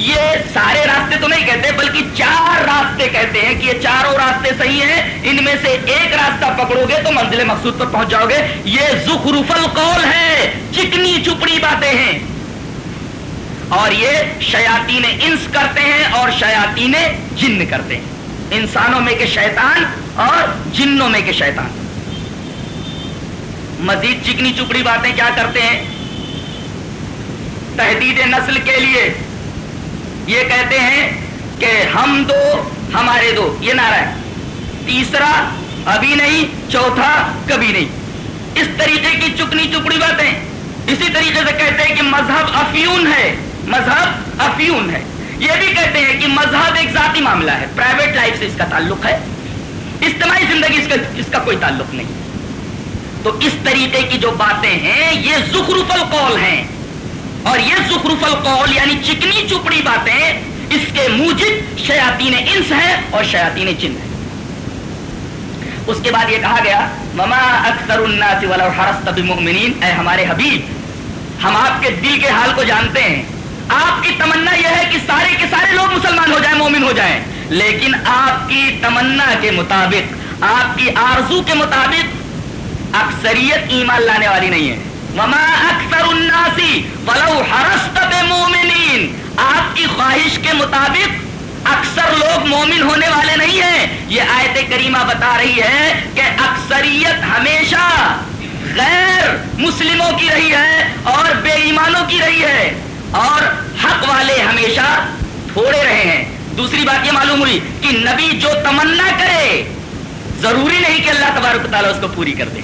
یہ سارے راستے تو نہیں کہتے، بلکہ چار راستے کہتے ہیں کہ یہ چاروں راستے صحیح ہیں۔ ان میں سے ایک راستہ پکڑو گے تو منزل مقصود پر پہنچ جاؤ گے۔ یہ زخرف القول ہے۔ چکنی چپڑی باتیں ہیں۔ اور یہ شیاطین انس کرتے ہیں اور شیاطین جن کرتے ہیں۔ انسانوں میں کے شیطان اور جنوں میں کے شیطان۔ مزید چکنی چپڑی باتیں کیا کرتے ہیں؟ تحدید نسل کے لیے۔ یہ کہتے ہیں کہ ہم دو، ہمارے دو، یہ نعرہ ہے۔ تیسرا، ابھی نہیں، چوتھا، کبھی نہیں۔ اس طریقے کی چکنی چپڑی باتیں۔ اسی طریقے سے کہتے ہیں کہ مذہب افیون ہے۔ مذہب افیون ہے۔ یہ بھی کہتے ہیں کہ مذہب ایک ذاتی معاملہ ہے۔ پرائیویٹ لائف سے اس کا تعلق ہے۔ اجتماعی زندگی اس کا اس کا کوئی تعلق نہیں۔ تو اس طریقے کی جو باتیں ہیں، یہ زخرف القول ہیں۔ اور یہ زخرف القول یعنی چکنی چپڑی باتیں، اس کے موجب شیاطین انس ہیں اور شیاطین جن ہیں۔ اس کے بعد یہ کہا گیا مما اکثر الناس ولو حرست بمؤمنین اے ہمارے حبیب، ہم آپ کے دل کے حال کو جانتے ہیں۔ آپ کی تمنا یہ ہے کہ سارے کے سارے لوگ مسلمان ہو جائیں، مومن ہو جائیں۔ لیکن آپ کی تمنا کے مطابق، آپ کی آرزو کے مطابق اکثریت ایمان لانے والی نہیں ہے وما اکثر الناسی ولو حرست مومنین آپ کی خواہش کے مطابق اکثر لوگ مومن ہونے والے نہیں ہیں۔ یہ آیت کریمہ بتا رہی ہے کہ اکثریت ہمیشہ غیر مسلموں کی رہی ہے اور بے ایمانوں کی رہی ہے۔ اور حق والے ہمیشہ تھوڑے رہے ہیں۔ دوسری بات یہ معلوم ہوئی کہ نبی جو تمنا کرے، ضروری نہیں کہ اللہ تبارک تعالیٰ اس کو پوری کر دے۔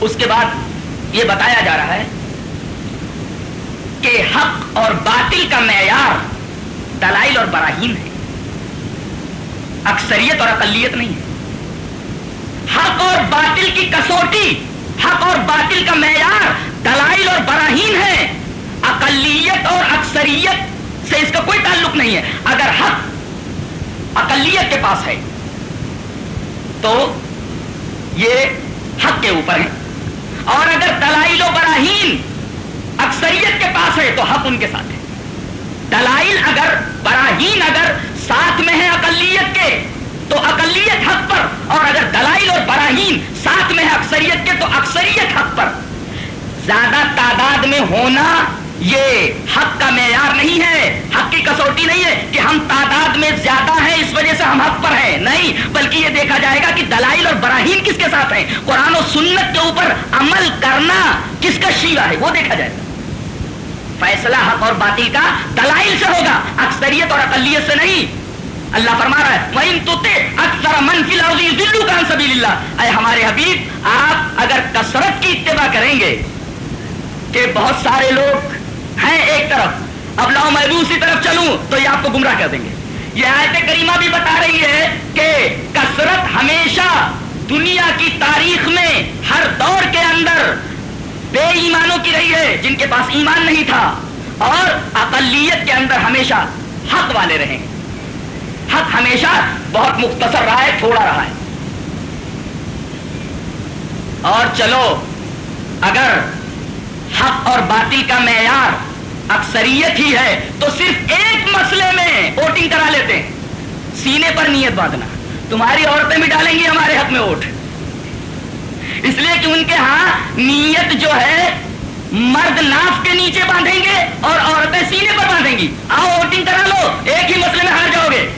اس کے بعد یہ بتایا جا رہا ہے کہ حق اور باطل کا معیار دلائل اور براہین ہے۔ اکثریت اور اقلیت نہیں ہے۔ حق اور باطل کی کسوٹی، حق اور باطل کا معیار دلائل اور براہین ہے۔ اقلیت اور اکثریت سے اس کا کوئی تعلق نہیں ہے۔ اگر حق اقلیت کے پاس ہے تو یہ حق کے اوپر ہے۔ اور اگر دلائل و براہین اکثریت کے پاس ہے تو حق ان کے ساتھ ہے۔ دلائل اگر، براہین اگر ساتھ میں ہے اقلیت کے، تو اقلیت حق پر۔ اور اگر دلائل اور براہین ساتھ میں ہے اکثریت کے، تو اکثریت حق پر۔ زیادہ تعداد میں ہونا یہ حق کا معیار نہیں ہے، حق کی کسوٹی نہیں ہے کہ ہم تعداد میں زیادہ ہیں، اس وجہ سے ہم حق پر ہیں۔ نہیں، بلکہ یہ دیکھا جائے گا کہ دلائل اور براہین کس کے ساتھ ہیں؟ قرآن و سنت کے اوپر عمل کرنا کس کا شیوا ہے؟ وہ دیکھا جائے گا۔ فیصلہ حق اور باطل کا دلائل سے ہوگا، اکثریت اور اقلیت سے نہیں۔ اللہ فرما رہا ہے، وَإِن تُتِعْ أَكْثَرَ مَنْ فِي الْأَرْضِ يُضِلُّكَ سَبِيلِ اللَّهِ۔ اے ہمارے حبیب، آپ اگر کثرت کی اتباع کریں گے کہ بہت سارے لوگ ہیں ایک طرف۔ اب لاؤ میں بھی طرف چلوں تو یہ آپ کو گمراہ کر دیں گے۔ یہ آیت کریمہ بھی بتا رہی ہے کہ کثرت ہمیشہ دنیا کی تاریخ میں ہر دور کے اندر بے ایمانوں کی رہی ہے، جن کے پاس ایمان نہیں تھا۔ اور اقلیت کے اندر ہمیشہ حق والے رہے حق ہمیشہ بہت مختصر رہا ہے، تھوڑا رہا ہے۔ اور چلو، اگر حق اور باطل کا معیار اکثریت ہی ہے، تو صرف ایک مسئلے میں ووٹنگ کرا لیتے ہیں۔ سینے پر نیت باندھنا۔ تمہاری عورتیں بھی ڈالیں گی ہمارے حق میں ووٹ۔ اس لیے کہ ان کے ہاں نیت جو ہے، مرد ناف کے نیچے باندھیں گے اور عورتیں سینے پر باندھیں گی۔ آؤ ووٹنگ کرا لو، ایک ہی مسئلے میں ہار جاؤ گے۔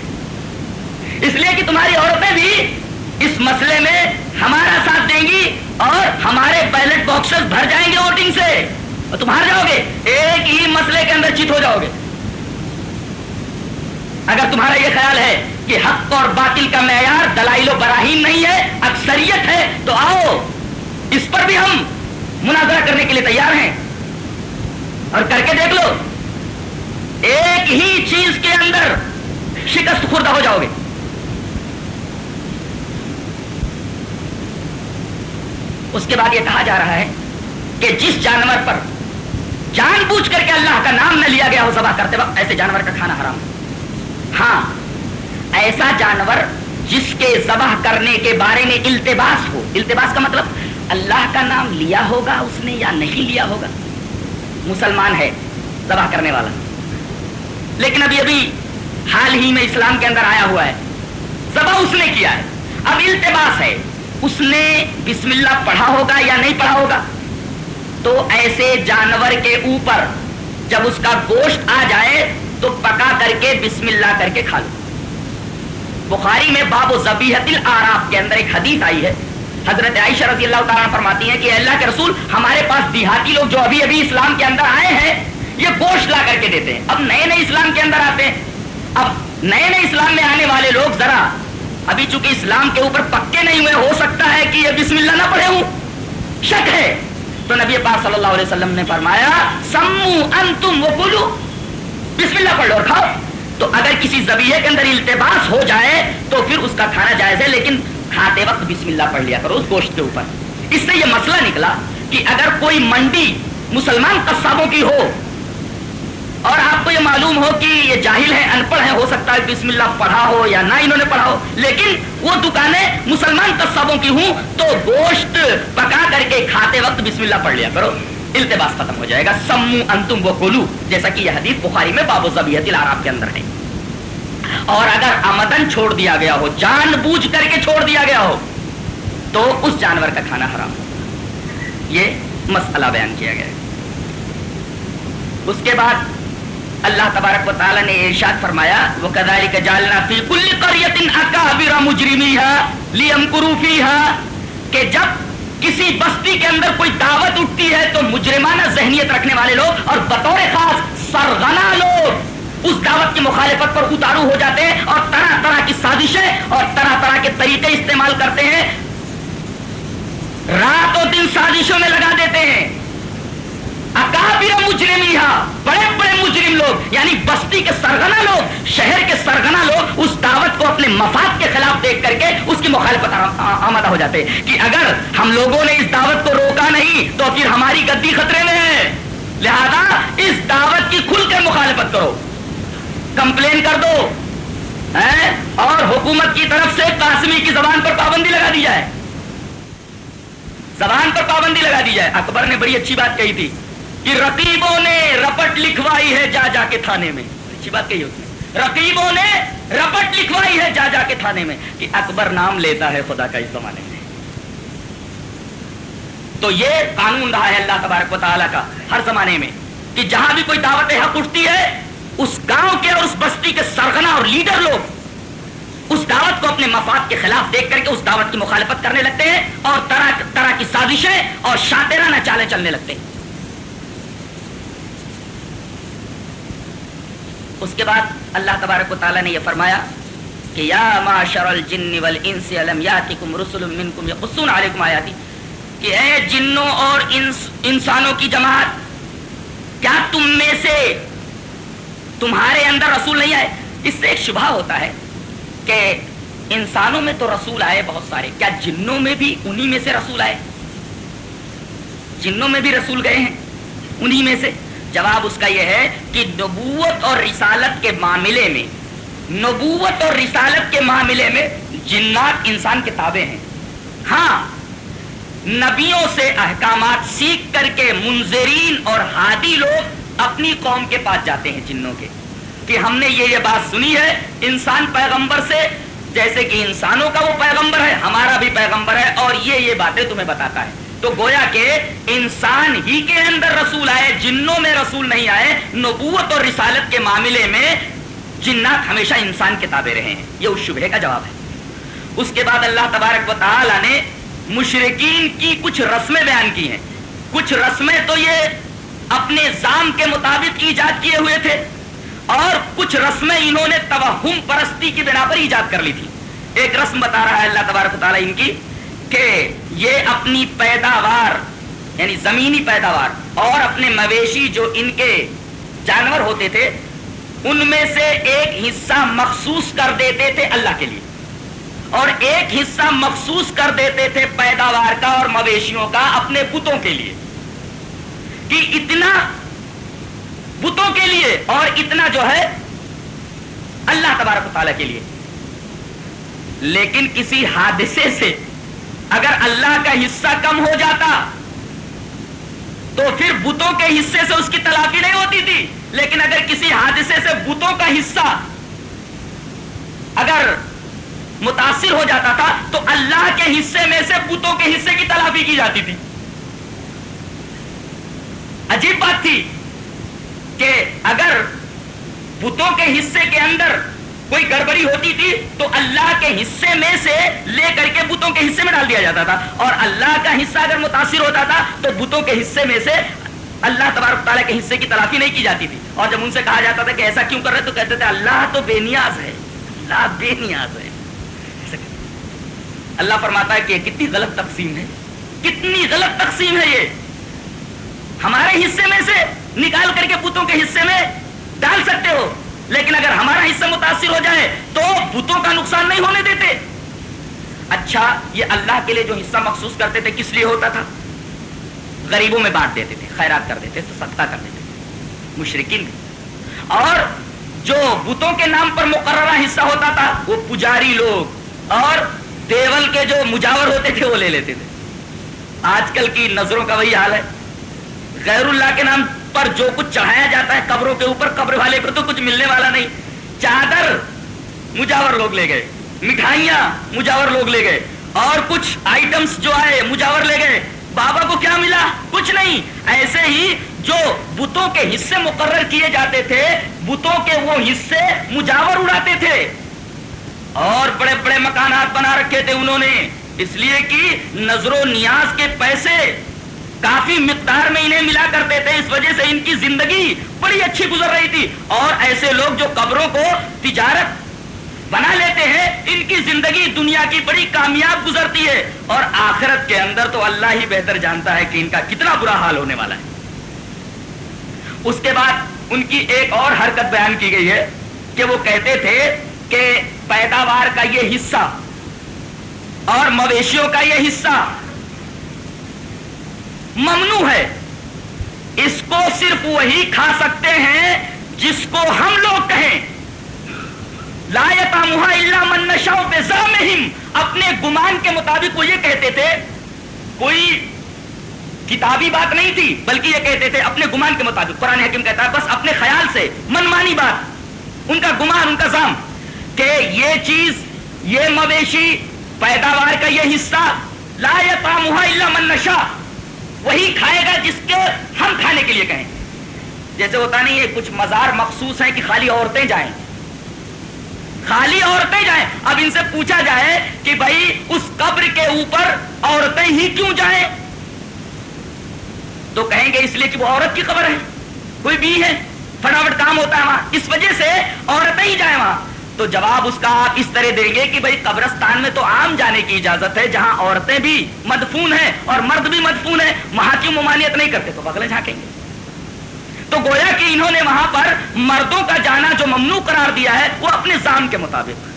اس لیے کہ تمہاری عورتیں بھی اس مسئلے میں ہمارا ساتھ دیں گی اور ہمارے بیلٹ باکسز بھر جائیں گے ووٹنگ سے۔ اور تم ہار جاؤ گے۔ ایک ہی مسئلے کے اندر چیت ہو جاؤ گے۔ اگر تمہارا یہ خیال ہے کہ حق اور باطل کا معیار دلائل و براہین نہیں ہے، اکثریت ہے، تو آؤ۔ اس پر بھی ہم مناظرہ کرنے کے لیے تیار ہیں۔ اور کر کے دیکھ لو۔ ایک ہی چیز کے اندر شکست خوردہ ہو جاؤ گے۔ اس کے بعد یہ کہا جا رہا ہے کہ جس جانور پر جان بوجھ کر کے اللہ کا نام نہ لیا گیا ہو ذبح کرتے وقت، ایسے جانور کا کھانا حرام ہاں ایسا جانور جس کے ذبح کرنے کے بارے میں التباس ہو۔ التباس کا مطلب اللہ کا نام لیا ہوگا اس نے یا نہیں لیا ہوگا؟ مسلمان ہے ذبح کرنے والا۔ لیکن ابھی ابھی حال ہی میں اسلام کے اندر آیا ہوا ہے۔ ذبح اس نے کیا ہے۔ اب التباس ہے۔ اس نے بسم اللہ پڑھا ہوگا یا نہیں پڑھا ہوگا؟ تو ایسے جانور کے اوپر جب اس کا گوشت آ جائے تو پکا کر کے بسم اللہ کر کے کھا لو۔ بخاری میں باب و زبیحت العراف کے اندر ایک حدیث آئی ہے۔ حضرت عائشہ رضی اللہ تعالیٰ فرماتی ہیں کہ اللہ کے رسول، ہمارے پاس دیہاتی لوگ جو ابھی ابھی اسلام کے اندر آئے ہیں، یہ گوشت لا کر کے دیتے ہیں۔ اب نئے نئے اسلام کے اندر آتے ہیں۔ اب نئے نئے اسلام میں آنے والے لوگ ذرا ابھی چونکہ اسلام کے اوپر پکے نہیں ہوئے، ہو سکتا ہے کہ یہ بسم اللہ نہ پڑھے ہوں۔ شک ہے۔ تو نبی پاک صلی اللہ علیہ وسلم نے فرمایا، سمو انتم وہ بولو بسم اللہ پڑھ لو اور کھاؤ۔ تو اگر کسی زبیے کے اندر التباس ہو جائے، تو پھر اس کا کھانا جائز ہے، لیکن کھاتے وقت بسم اللہ پڑھ لیا کرو، اس گوشت کے اوپر۔ اس سے یہ مسئلہ نکلا کہ اگر کوئی منڈی مسلمان قصابوں کی ہو اور آپ کو یہ معلوم ہو کہ یہ جاہل ہے ان پڑھ ہے ہو سکتا ہے بسم اللہ پڑھا ہو یا نہ انہوں نے پڑھا ہو، لیکن وہ دکانیں مسلمان قصابوں کی ہوں تو گوشت پکا کر کے کھاتے وقت بسم اللہ پڑھ لیا کرو۔ التباس ختم ہو جائے گا۔ سمو انتم وہ کولو جیسا کہ یہ حدیث بخاری میں باب و زبیت العراب کے اندر ہے۔ اور اگر آمدن چھوڑ دیا گیا ہو، جان بوجھ کر کے چھوڑ دیا گیا ہو، تو اس جانور کا کھانا حرام یہ مسئلہ بیان کیا گیا ہے۔ اس کے بعد اللہ تبارک و تعالی نے ارشاد فرمایا وہ کداری کا جالنا فی کل قریت اکابر کہ جب کسی بستی کے اندر کوئی دعوت اٹھتی ہے، تو مجرمانہ ذہنیت رکھنے والے لوگ اور بطور خاص سرغنا لوگ اس دعوت کی مخالفت پر اتارو ہو جاتے ہیں اور طرح طرح کی سازشیں اور طرح طرح کے طریقے استعمال کرتے ہیں۔ رات و دن سازشوں میں لگا دیتے ہیں۔ اکابر مجرم یہاں، بڑے بڑے مجرم لوگ یعنی بستی کے سرگنا لوگ، شہر کے سرگنا لوگ، اس دعوت کو اپنے مفاد کے خلاف دیکھ کر کے اس کی مخالفت آمدہ ہو جاتے کہ اگر ہم لوگوں نے اس دعوت کو روکا نہیں، تو پھر ہماری گدی خطرے میں ہے۔ لہذا اس دعوت کی کھل کر مخالفت کرو۔ کمپلین کر دو۔ اور حکومت کی طرف سے قاسمی کی زبان پر پابندی لگا دی جائے۔ زبان پر پابندی لگا دی جائے۔ اکبر نے بڑی اچھی بات کہی تھی۔ کہ رقیبوں نے رپٹ لکھوائی ہے جا جا کے تھانے میں۔ اچھی بات کہی ہوتی رقیبوں نے رپٹ لکھوائی ہے جا جا کے تھانے میں کہ اکبر نام لیتا ہے خدا کا اس زمانے میں۔ تو یہ قانون رہا ہے اللہ تبارک و تعالیٰ کا ہر زمانے میں کہ جہاں بھی کوئی دعوت حق اٹھتی ہے، اس گاؤں کے اور اس بستی کے سرگنا اور لیڈر لوگ اس دعوت کو اپنے مفاد کے خلاف دیکھ کر کے اس دعوت کی مخالفت کرنے لگتے ہیں اور طرح طرح کی سازشیں اور شاطرانہ چالیں چلنے لگتے ہیں۔ اس کے بعد اللہ تبارک و تعالیٰ نے یہ فرمایا کہ یا معاشر الجن والانس علم یاتکم رسل منکم یقصون علیکم آیاتی، کہ اے جنوں اور انس، انسانوں کی جماعت، کیا تم میں سے تمہارے اندر رسول نہیں آئے؟ اس سے ایک شبہ ہوتا ہے کہ انسانوں میں تو رسول آئے بہت سارے، کیا جنوں میں بھی انہی میں سے رسول آئے؟ جنوں میں بھی رسول گئے ہیں انہی میں سے؟ جواب اس کا یہ ہے کہ نبوت اور رسالت کے معاملے میں، نبوت اور رسالت کے معاملے میں جنات انسان کے تابع ہیں۔ ہاں نبیوں سے احکامات سیکھ کر کے منظرین اور ہادی لوگ اپنی قوم کے پاس جاتے ہیں جنوں کے۔ کہ ہم نے یہ یہ بات سنی ہے، انسان پیغمبر سے، جیسے کہ انسانوں کا وہ پیغمبر ہے، ہمارا بھی پیغمبر ہے اور یہ یہ باتیں تمہیں بتاتا ہے۔ تو گویا کہ انسان ہی کے اندر رسول آئے، جنوں میں رسول نہیں آئے، نبوت اور رسالت کے معاملے میں جنات ہمیشہ انسان کے تابع رہے ہیں۔ یہ اس شبہ کا جواب ہے۔ اس کے بعد اللہ تبارک و تعالی نے مشرقین کی کچھ رسمیں بیان کی ہیں۔ کچھ رسمیں تو یہ اپنے زام کے مطابق ایجاد کیے ہوئے تھے اور کچھ رسمیں انہوں نے توہم پرستی کی بنا پر ایجاد کر لی تھی۔ ایک رسم بتا رہا ہے اللہ تبارک و تعالیٰ ان کی۔ کہ یہ اپنی پیداوار یعنی زمینی پیداوار اور اپنے مویشی جو ان کے جانور ہوتے تھے، ان میں سے ایک حصہ مخصوص کر دیتے تھے اللہ کے لیے۔ اور ایک حصہ مخصوص کر دیتے تھے پیداوار کا اور مویشیوں کا اپنے بتوں کے لیے۔ کہ اتنا بتوں کے لیے اور اتنا جو ہے اللہ تبارک تعالیٰ کے لیے۔ لیکن کسی حادثے سے اگر اللہ کا حصہ کم ہو جاتا تو پھر بتوں کے حصے سے اس کی تلافی نہیں ہوتی تھی۔ لیکن اگر کسی حادثے سے بتوں کا حصہ اگر متاثر ہو جاتا تھا تو اللہ کے حصے میں سے بتوں کے حصے کی تلافی کی جاتی تھی۔ عجیب بات تھی کہ اگر بتوں کے حصے کے اندر کوئی گڑبڑی ہوتی تھی تو اللہ کے حصے میں سے لے کر کے بتوں کے حصے میں ڈال دیا جاتا تھا اور اللہ کا حصہ اگر متاثر ہوتا تھا تو بتوں کے حصے میں سے اللہ تبارک تعالیٰ کے حصے کی تلافی نہیں کی جاتی تھی اور جب ان سے کہا جاتا تھا کہ ایسا کیوں کر رہے تو کہتے تھے، اللہ تو بے نیاز ہے، اللہ بے نیاز ہے۔ اللہ فرماتا ہے کہ کتنی غلط تقسیم ہے، کتنی غلط تقسیم ہے یہ۔ ہمارے حصے میں سے نکال کر کے بتوں کے حصے میں ڈال سکتے ہو۔ لیکن اگر ہمارا حصہ متاثر ہو جائے تو بتوں کا نقصان نہیں ہونے دیتے۔ اچھا یہ اللہ کے لیے جو حصہ مخصوص کرتے تھے، کس لیے ہوتا تھا؟ غریبوں میں بانٹ دیتے تھے، خیرات کر دیتے تھے، صدقہ کر دیتے تھے مشرقین اور جو بتوں کے نام پر مقررہ حصہ ہوتا تھا، وہ پجاری لوگ۔ اور دیول کے جو مجاور ہوتے تھے، وہ لے لیتے تھے۔ آج کل کی نظروں کا وہی حال ہے۔ غیر اللہ کے نام پر جو کچھ چڑھایا جاتا ہے قبروں کے اوپر، قبر والے کو تو کچھ ملنے والا نہیں۔ چادر مجاور لوگ لے گئے، مٹھائیاں مجاور لوگ لے گئے، اور کچھ آئٹمس جو آئے مجاور لے گئے۔ بابا کو کیا ملا؟ کچھ نہیں۔ ایسے ہی جو بتوں کے حصے مقرر کیے جاتے تھے، بتوں کے وہ حصے مجاور اڑاتے تھے۔ اور بڑے بڑے مکانات بنا رکھے تھے انہوں نے، اس لیے کہ نظر و نیاز کے پیسے کافی مقدار میں انہیں ملا کرتے تھے اس وجہ سے ان کی زندگی بڑی اچھی گزر رہی تھی۔ اور ایسے لوگ جو قبروں کو تجارت بنا لیتے ہیں، ان کی زندگی دنیا کی بڑی کامیاب گزرتی ہے۔ اور آخرت کے اندر تو اللہ ہی بہتر جانتا ہے کہ ان کا کتنا برا حال ہونے والا ہے۔ اس کے بعد ان کی ایک اور حرکت بیان کی گئی ہے کہ وہ کہتے تھے کہ پیداوار کا یہ حصہ اور مویشیوں کا یہ حصہ ممنوع ہے۔ اس کو صرف وہی کھا سکتے ہیں جس کو ہم لوگ کہیں۔ لایتا محا اللہ من نشا بے اپنے گمان کے مطابق وہ یہ کہتے تھے، کوئی کتابی بات نہیں تھی، بلکہ یہ کہتے تھے اپنے گمان کے مطابق۔ قرآن حکیم کہتا ہے، بس اپنے خیال سے، منمانی بات، ان کا گمان، ان کا زام کہ یہ چیز، یہ مویشی پیداوار کا یہ حصہ لا محا اللہ من نشا وہی کھائے گا جس کے ہم کھانے کے لیے کہیں۔ جیسے ہوتا نہیں ہے، کچھ مزار مخصوص ہیں کہ خالی عورتیں جائیں۔ خالی عورتیں جائیں۔ اب ان سے پوچھا جائے کہ بھائی، اس قبر کے اوپر عورتیں ہی کیوں جائیں؟ تو کہیں گے اس لیے کہ وہ عورت کی قبر ہے۔ کوئی بھی ہے۔ فٹافٹ کام ہوتا ہے وہاں۔ اس وجہ سے عورتیں ہی جائیں وہاں۔ تو جواب اس کا آپ اس طرح دیں گے کہ بھائی قبرستان میں تو عام جانے کی اجازت ہے، جہاں عورتیں بھی مدفون ہیں اور مرد بھی مدفون ہیں، وہاں کی ممانعت نہیں کرتے؟ تو بغلے جھانکیں گے۔ تو گویا کہ انہوں نے وہاں پر مردوں کا جانا جو ممنوع قرار دیا ہے، وہ اپنے زام کے مطابق۔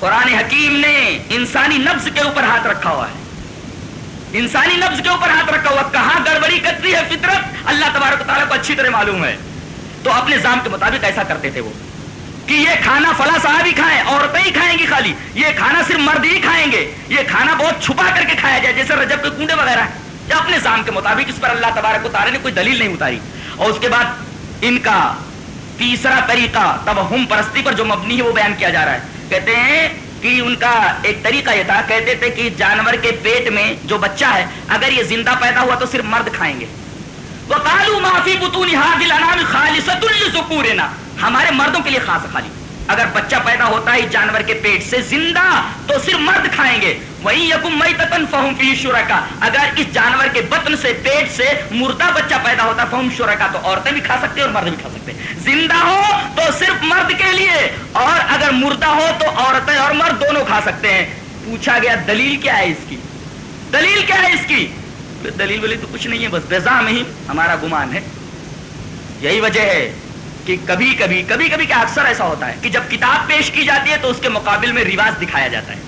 قرآن حکیم نے انسانی نفس کے اوپر ہاتھ رکھا ہوا ہے۔ انسانی نفس کے اوپر ہاتھ رکھا ہوا کہاں گڑبڑی کرتی ہے فطرت؟ اللہ تبارک تعالیٰ کو اچھی طرح معلوم ہے۔ تو اپنے زام کے مطابق ایسا کرتے تھے وہ۔ کہ یہ کھانا فلا صاحب ہی کھائیں، عورتیں ہی کھائیں گی خالی۔ یہ کھانا صرف مرد ہی کھائیں گے۔ یہ کھانا بہت چھپا کر کے کھایا جائے، جیسے رجب کے کنڈے وغیرہ یا اپنے زام کے مطابق اس پر اللہ تبارک اتارے نے کوئی دلیل نہیں اتاری۔ اور اس کے بعد ان کا تیسرا طریقہ تب ہم پرستی پر جو مبنی ہے وہ بیان کیا جا رہا ہے۔ کہتے ہیں کہ ان کا ایک طریقہ یہ تھا، کہتے تھے کہ جانور کے پیٹ میں جو بچہ ہے، اگر یہ زندہ پیدا ہوا تو صرف مرد کھائیں گے۔ وہ کالو معافی بتونی خالص ہمارے مردوں کے لیے خاص خالی۔ اگر بچہ پیدا ہوتا ہے جانور کے پیٹ سے زندہ، تو صرف مرد کھائیں گے۔ وہی یقم تتن فہم فی شرکا۔ اگر اس جانور کے بطن سے، پیٹ سے مردہ بچہ پیدا ہوتا ہے، فہم شرکا، تو عورتیں بھی کھا سکتے اور مرد بھی کھا سکتے زندہ ہو تو صرف مرد کے لیے۔ اور اگر مردہ ہو تو عورتیں اور مرد دونوں کھا سکتے ہیں۔ پوچھا گیا، دلیل کیا ہے اس کی؟ دلیل کیا ہے اس کی؟ دلیل ولی تو کچھ نہیں ہے، بس بےزام ہی ہمارا گمان ہے۔ یہی وجہ ہے۔ کہ کبھی کبھی کبھی کبھی کیا اکثر ایسا ہوتا ہے کہ جب کتاب پیش کی جاتی ہے تو اس کے مقابل میں رواج دکھایا جاتا ہے۔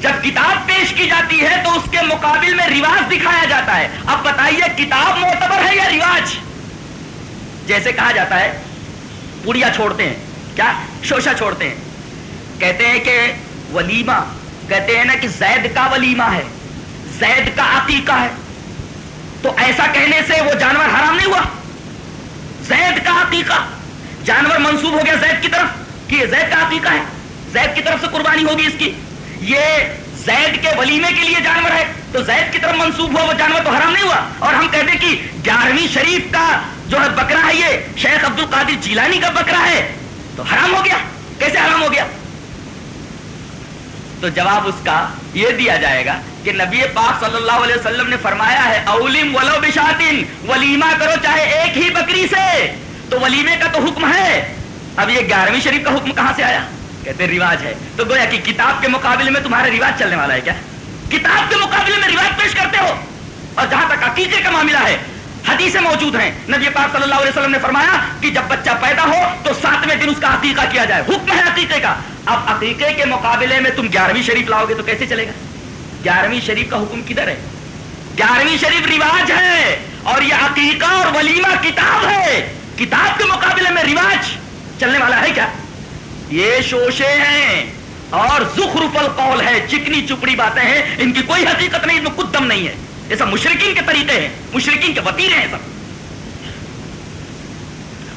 جب کتاب پیش کی جاتی ہے تو اس کے مقابل میں رواج دکھایا جاتا ہے۔ اب بتائیے کتاب معتبر ہے یا رواج؟ جیسے کہا جاتا ہے پڑیا چھوڑتے ہیں۔ کیا؟ شوشا چھوڑتے ہیں۔ کہتے ہیں کہ ولیمہ، کہتے ہیں نا کہ زید کا ولیمہ ہے۔ زید کا عقیقہ ہے۔ تو ایسا کہنے سے وہ جانور حرام نہیں ہوا؟ زید کا عقیقہ۔ جانور منسوب ہو گیا زید کی طرف۔ کہ یہ زید کا عقیقہ ہے۔ زید کی طرف سے قربانی ہوگی اس کی۔ یہ زید کے ولیمے کے لیے جانور ہے۔ تو زید کی طرف منسوب ہوا، وہ جانور تو حرام نہیں ہوا۔ اور ہم کہتے کہ گیارہویں شریف کا جو ہے بکرا ہے، یہ شیخ عبد القادر جیلانی کا بکرا ہے۔ تو حرام ہو گیا۔ کیسے حرام ہو گیا؟ تو جواب اس کا یہ دیا جائے گا کہ نبی پاک صلی اللہ علیہ وسلم نے فرمایا ہے اولیم ولو بشاتن ولیمہ کرو چاہے ایک ہی بکری سے۔ تو ولیمے کا تو حکم ہے۔ اب یہ گیارہویں شریف کا حکم کہاں سے آیا؟ کہتے رواج ہے۔ تو گویا کہ کتاب کے مقابلے میں تمہارا رواج چلنے والا ہے کیا؟ کتاب کے مقابلے میں رواج پیش کرتے ہو۔ اور جہاں تک عقیقے کا معاملہ ہے، حدیثیں موجود ہیں۔ نبی پاک صلی اللہ علیہ وسلم نے فرمایا کہ جب بچہ پیدا ہو تو ساتویں دن اس کا عقیقہ کیا جائے۔ حکم ہے عقیقے کا۔ اب عقیقے کے مقابلے میں تم گیارہویں شریف لاؤ گے تو کیسے چلے گا؟ گیارہویں شریف کا حکم کدھر ہے؟ گیارہویں شریف رواج ہے اور یہ عقیقہ اور ولیمہ کتاب ہے۔ کتاب کے مقابلے میں رواج چلنے والا ہے کیا؟ یہ شوشے ہیں اور زخرف القول ہے، چکنی چپڑی باتیں ہیں۔ ان کی کوئی حقیقت نہیں، ان میں کچھ دم نہیں ہے۔ یہ سب مشرقین کے طریقے ہیں مشرقین کے وطیرے ہیں سب۔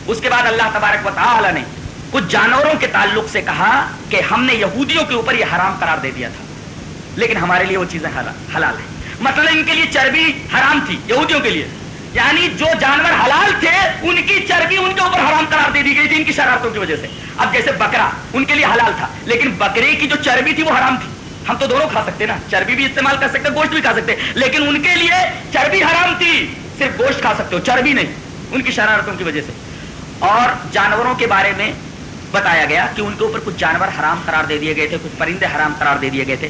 اس کے بعد اللہ تبارک و تعالی نے کچھ جانوروں کے تعلق سے کہا کہ ہم نے یہودیوں کے اوپر یہ حرام قرار دے دیا تھا۔ لیکن ہمارے لیے وہ چیزیں حلال ہیں۔ مطلب ان کے لیے چربی حرام تھی، یہودیوں کے لیے۔ یعنی جو جانور حلال تھے، ان کی چربی ان کے اوپر حرام قرار دے دی گئی تھی ان کی شرارتوں کی وجہ سے۔ اب جیسے بکرا، ان کے لیے حلال تھا، لیکن بکرے کی جو چربی تھی وہ حرام تھی۔ ہم تو دونوں کھا سکتے نا۔ چربی بھی استعمال کر سکتے، گوشت بھی کھا سکتے۔ لیکن ان کے لیے چربی حرام تھی۔ صرف گوشت کھا سکتے ہو، چربی نہیں، ان کی شرارتوں کی وجہ سے۔ اور جانوروں کے بارے میں بتایا گیا کہ ان کے اوپر کچھ جانور حرام قرار دے دیے گئے تھے، کچھ پرندے حرام قرار دے دیے گئے تھے۔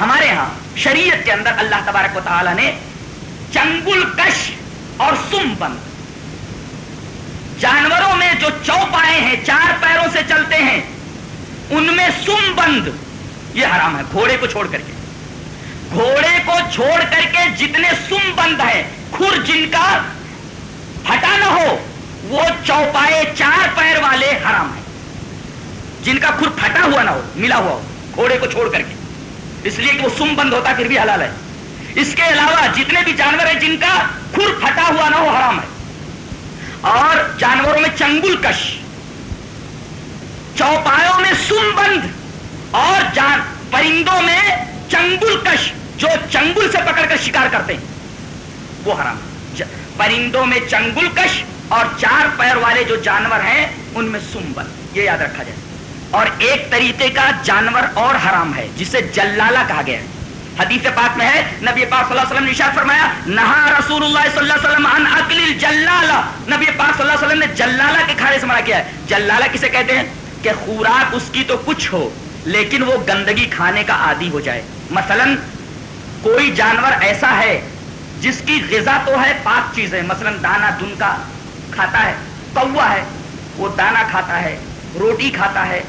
ہمارے ہاں شریعت کے اندر اللہ تبارک و تعالی نے چنگل کش اور سم بند۔ جانوروں میں جو چوپائے ہیں، چار پیروں سے چلتے ہیں، ان میں سم بند۔ یہ حرام ہے، گھوڑے کو چھوڑ کر کے۔ گھوڑے کو چھوڑ کر کے جتنے سم بند ہے کھر جن کا ہٹا نہ ہو، وہ چوپائے چار پیر والے حرام ہیں۔ جن کا کھر پھٹا ہوا نہ ہو، ملا ہوا ہو، گھوڑے کو چھوڑ کر کے۔ اس لیے کہ وہ سم بند ہوتا پھر بھی حلال ہے۔ اس کے علاوہ جتنے بھی جانور ہیں، جن کا کھر پھٹا ہوا نہ ہو، حرام ہے۔ اور جانوروں میں چنگل کش، چوپایوں میں سم بند، اور جان، پرندوں میں چنگل کش، جو چنگل سے پکڑ کر شکار کرتے ہیں، وہ حرام پرندوں میں چنگل کش اور چار پیر والے جو جانور ہیں، ان میں سمبل یہ یاد رکھا جائے۔ اور ایک طریقے کا جانور اور حرام ہے، جسے جلالہ کہا گیا ہے۔ حدیث پاک میں ہے، نبی پاک صلی اللہ علیہ وسلم نے فرمایا، نہا رسول اللہ صلی اللہ علیہ وسلم عن اکل الجلالہ نبی پاک صلی اللہ علیہ وسلم نے جلالہ کے کھانے سے منع کیا ہے۔ جلالہ کسے کہتے ہیں؟ کہ خوراک اس کی تو کچھ ہو، لیکن وہ گندگی کھانے کا عادی ہو جائے۔ مثلا، کوئی جانور ایسا ہے جس کی غذا تو ہے پاک چیزیں، مثلا دانا دن کا کھاتا ہے، کوا ہے، وہ دانا کھاتا ہے، روٹی کھاتا ہے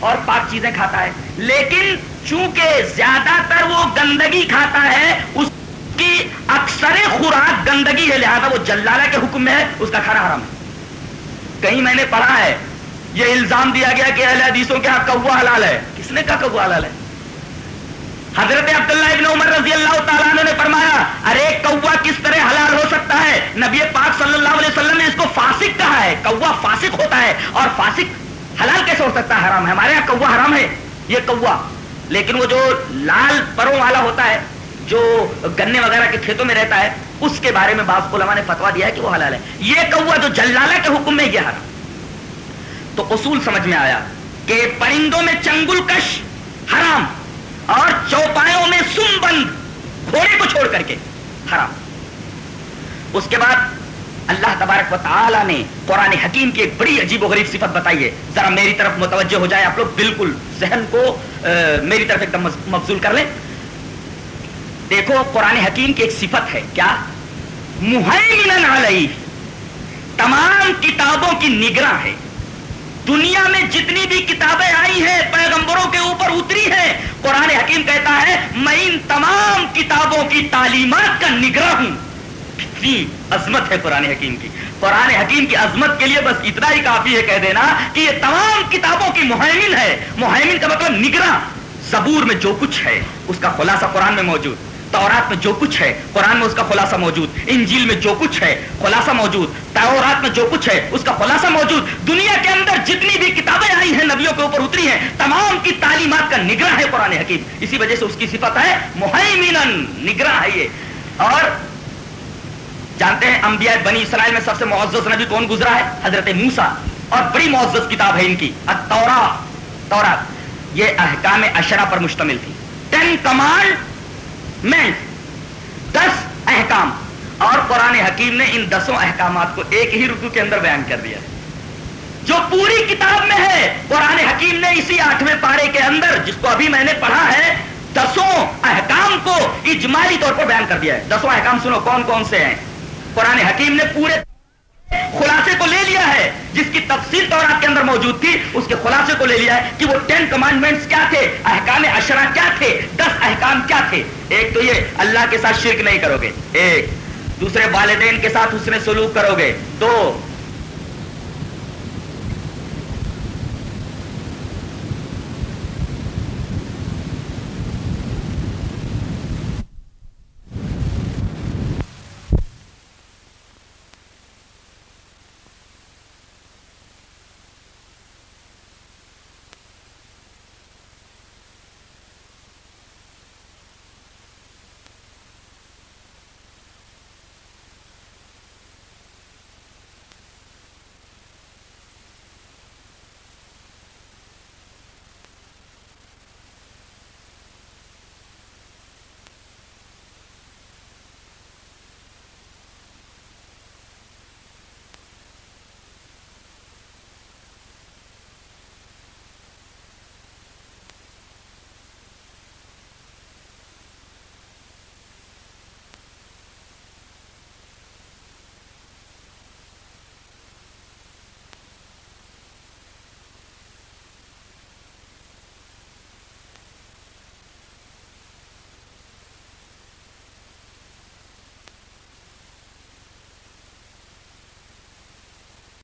اور پاک چیزیں کھاتا ہے۔ لیکن چونکہ زیادہ تر وہ گندگی کھاتا ہے، اس کی اکثر خوراک گندگی ہے، لہذا وہ جلالہ کے حکم میں ہے، اس کا کھانا حرام ہے۔ کہیں میں نے پڑھا ہے، یہ الزام دیا گیا کہ اہل حدیثوں کے ہاں کوا حلال ہے۔ کس نے کہا کوا حلال ہے؟ حضرت عبداللہ ابن عمر رضی اللہ تعالیٰ نے فرمایا، ارے کوا کس طرح حلال ہو سکتا ہے؟ نبی پاک صلی اللہ علیہ وسلم نے اس کو فاسق کہا ہے۔ کوا فاسق ہوتا ہے اور فاسق حلال کیسے ہو سکتا ہے؟ حرام ہے۔ ہمارے یہاں کوا حرام ہے۔ یہ کوا۔ لیکن وہ جو لال پروں والا ہوتا ہے، جو گنے وغیرہ کے کھیتوں میں رہتا ہے، اس کے بارے میں بعض علماء نے فتوا دیا ہے کہ وہ حلال ہے۔ یہ کوا جو جلالہ کے حکم میں یہ حرام۔ تو اصول سمجھ میں آیا کہ پرندوں میں چنگل کش حرام اور چوپایوں میں سم بند گھوڑے کو چھوڑ کر کے حرام۔ اس کے بعد اللہ تبارک و تعالی نے قرآن حکیم کی ایک بڑی عجیب و غریب صفت بتائی ہے۔ ذرا میری طرف متوجہ ہو جائے آپ لوگ، بالکل ذہن کو میری طرف ایک دم مبزول کر لیں۔ دیکھو، قرآن حکیم کی ایک صفت ہے، کیا؟ محمن علیہ تمام کتابوں کی نگراں ہے۔ دنیا میں جتنی بھی کتابیں آئی ہیں، پیغمبروں کے اوپر اتری ہیں۔ قرآن حکیم کہتا ہے، میں ان تمام کتابوں کی تعلیمات کا نگراں ہوں۔ کتنی عظمت ہے قرآن حکیم کی۔ قرآن حکیم کی عظمت کے لیے بس اتنا ہی کافی ہے کہہ دینا کہ یہ تمام کتابوں کی مہمن ہے۔ مہمن کا مطلب نگراں۔ زبور میں جو کچھ ہے، اس کا خلاصہ قرآن میں موجود۔ تورات میں جو کچھ ہے، قرآن میں اس کا خلاصہ موجود۔ انجیل میں جو کچھ ہے، خلاصہ موجود۔ تورات میں جو کچھ ہے، اس کا خلاصہ موجود۔ دنیا کے اندر جتنی بھی کتابیں آئی ہیں، نبیوں کے اوپر اتری ہیں، تمام کی تعلیمات کا نگراں ہے قرآن حکیم۔ اسی وجہ سے اس کی صفت ہے محمن نگراں ہے یہ۔ اور جانتے ہیں انبیاء بنی اسرائیل میں سب سے معزز نبی کون گزرا ہے؟ حضرت موسا اور بڑی معزز کتاب ہے ان کی۔ تورات۔ یہ احکام اشرا پر مشتمل تھی۔ ٹین کمانڈ میں دس احکام۔ اور قرآن حکیم نے ان دسوں احکامات کو ایک ہی رکو کے اندر بیان کر دیا جو پوری کتاب میں ہے، قرآن حکیم نے اسی آٹھویں پارے کے اندر، جس کو ابھی میں نے پڑھا ہے، دسوں احکام کو اجمالی طور پر بیان کر دیا ہے۔ دسوں احکام سنو، کون کون سے ہیں؟ قرآن حکیم نے پورے خلاصے کو لے لیا ہے، جس کی تفصیل تورات کے اندر موجود تھی، اس کے خلاصے کو لے لیا ہے کہ وہ ٹین کمانڈمنٹس کیا تھے، احکام اشرا کیا تھے، دس احکام کیا تھے۔ ایک تو یہ، اللہ کے ساتھ شرک نہیں کرو گے۔ ایک، دوسرے والدین کے ساتھ اس میں سلوک کرو گے۔ دو